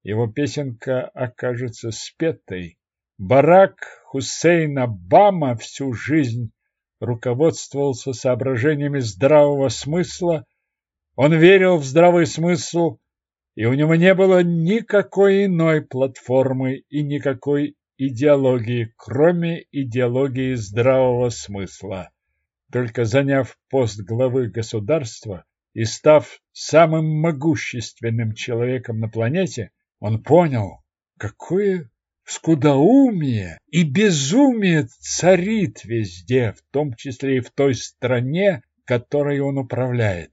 Speaker 1: его песенка окажется спетой. Барак Хусейн Обама всю жизнь руководствовался соображениями здравого смысла. Он верил в здравый смысл, и у него не было никакой иной платформы и никакой идеологии, кроме идеологии здравого смысла. Только заняв пост главы государства и став самым могущественным человеком на планете, он понял, какое скудоумие и безумие царит везде, в том числе и в той стране, которой он управляет.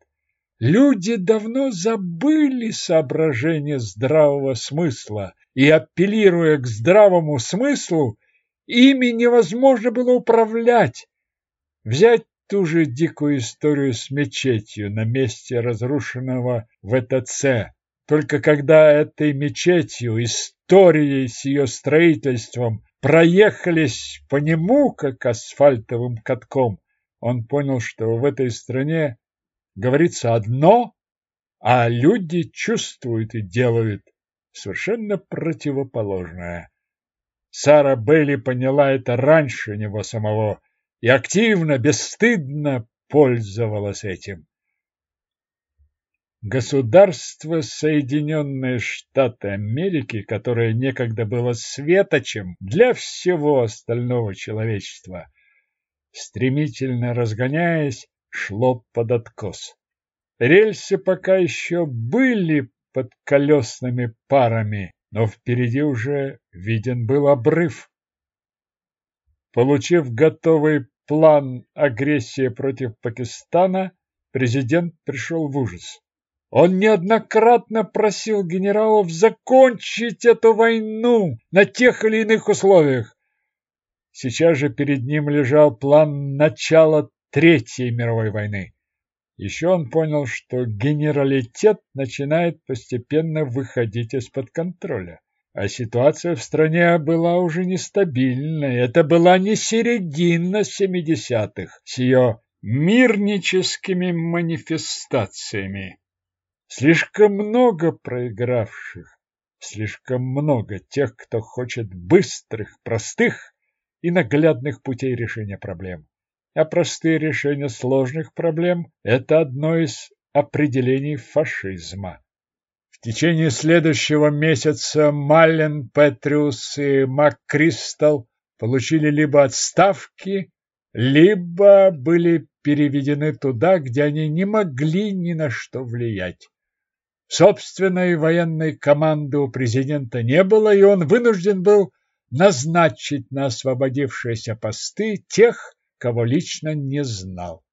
Speaker 1: Люди давно забыли соображения здравого смысла, и, апеллируя к здравому смыслу, ими невозможно было управлять. Взять ту же дикую историю с мечетью на месте разрушенного ВТЦ. Только когда этой мечетью, историей с ее строительством проехались по нему, как асфальтовым катком, он понял, что в этой стране говорится одно, а люди чувствуют и делают совершенно противоположное. Сара Бейли поняла это раньше него самого и активно, бесстыдно пользовалась этим. Государство Соединенные Штаты Америки, которое некогда было светочем для всего остального человечества, стремительно разгоняясь, шло под откос. Рельсы пока еще были под колесными парами, но впереди уже виден был обрыв. Получив готовый план агрессии против Пакистана, президент пришел в ужас. Он неоднократно просил генералов закончить эту войну на тех или иных условиях. Сейчас же перед ним лежал план начала Третьей мировой войны. Еще он понял, что генералитет начинает постепенно выходить из-под контроля. А ситуация в стране была уже нестабильной. Это была не середина семидесятых с ее мирническими манифестациями. Слишком много проигравших, слишком много тех, кто хочет быстрых, простых и наглядных путей решения проблем. А простые решения сложных проблем – это одно из определений фашизма. В течение следующего месяца Маллен, Петриус и МакКристал получили либо отставки, либо были переведены туда, где они не могли ни на что влиять. Собственной военной команды у президента не было, и он вынужден был назначить на освободившиеся посты тех, кого лично не знал.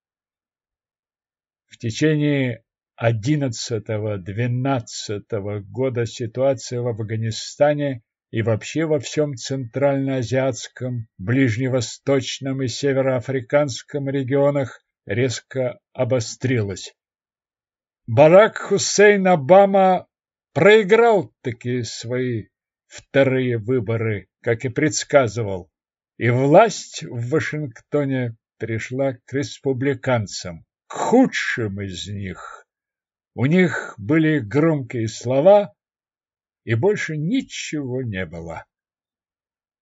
Speaker 1: В течение 11-12 года ситуация в Афганистане и вообще во всем центральноазиатском, ближневосточном и североафриканском регионах резко обострилась. Барак Хусейн Обама проиграл такие свои вторые выборы, как и предсказывал, и власть в Вашингтоне перешла к республиканцам, к худшим из них. У них были громкие слова, и больше ничего не было.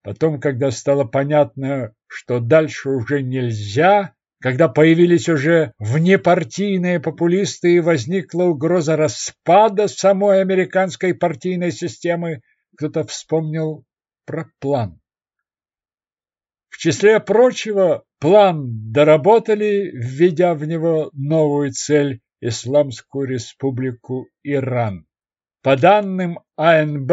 Speaker 1: Потом, когда стало понятно, что дальше уже нельзя, когда появились уже внепартийные популисты и возникла угроза распада самой американской партийной системы, кто-то вспомнил про план. В числе прочего, план доработали, введя в него новую цель – Исламскую республику Иран. По данным АНБ,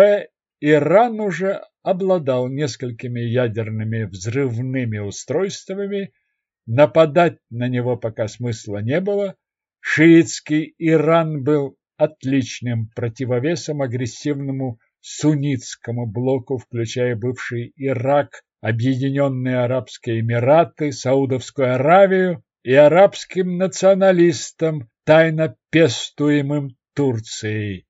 Speaker 1: Иран уже обладал несколькими ядерными взрывными устройствами – Нападать на него пока смысла не было. Шиитский Иран был отличным противовесом агрессивному суннитскому блоку, включая бывший Ирак, Объединенные Арабские Эмираты, Саудовскую Аравию и арабским националистам, тайно пестуемым Турцией.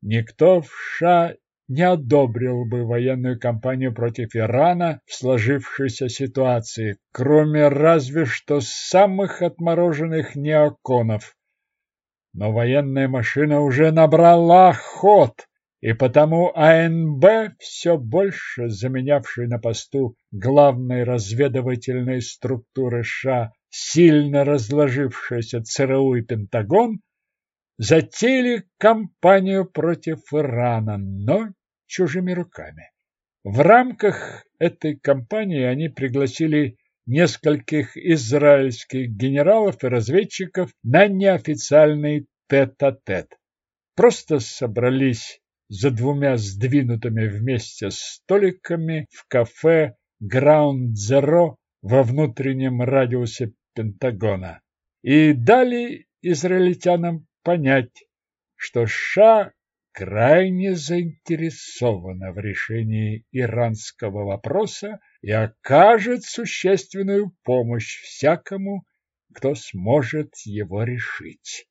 Speaker 1: Никто в США не одобрил бы военную кампанию против Ирана в сложившейся ситуации, кроме разве что самых отмороженных неоконов. Но военная машина уже набрала ход, и потому АНБ, все больше заменявший на посту главной разведывательной структуры США сильно разложившаяся ЦРУ и Пентагон, затеяли кампанию против Ирана, но чужими руками. В рамках этой кампании они пригласили нескольких израильских генералов и разведчиков на неофициальный тет-а-тет. -тет. Просто собрались за двумя сдвинутыми вместе столиками в кафе Ground Zero во внутреннем радиусе Пентагона и дали израильтянам понять, что США крайне заинтересована в решении иранского вопроса и окажет существенную помощь всякому, кто сможет его решить.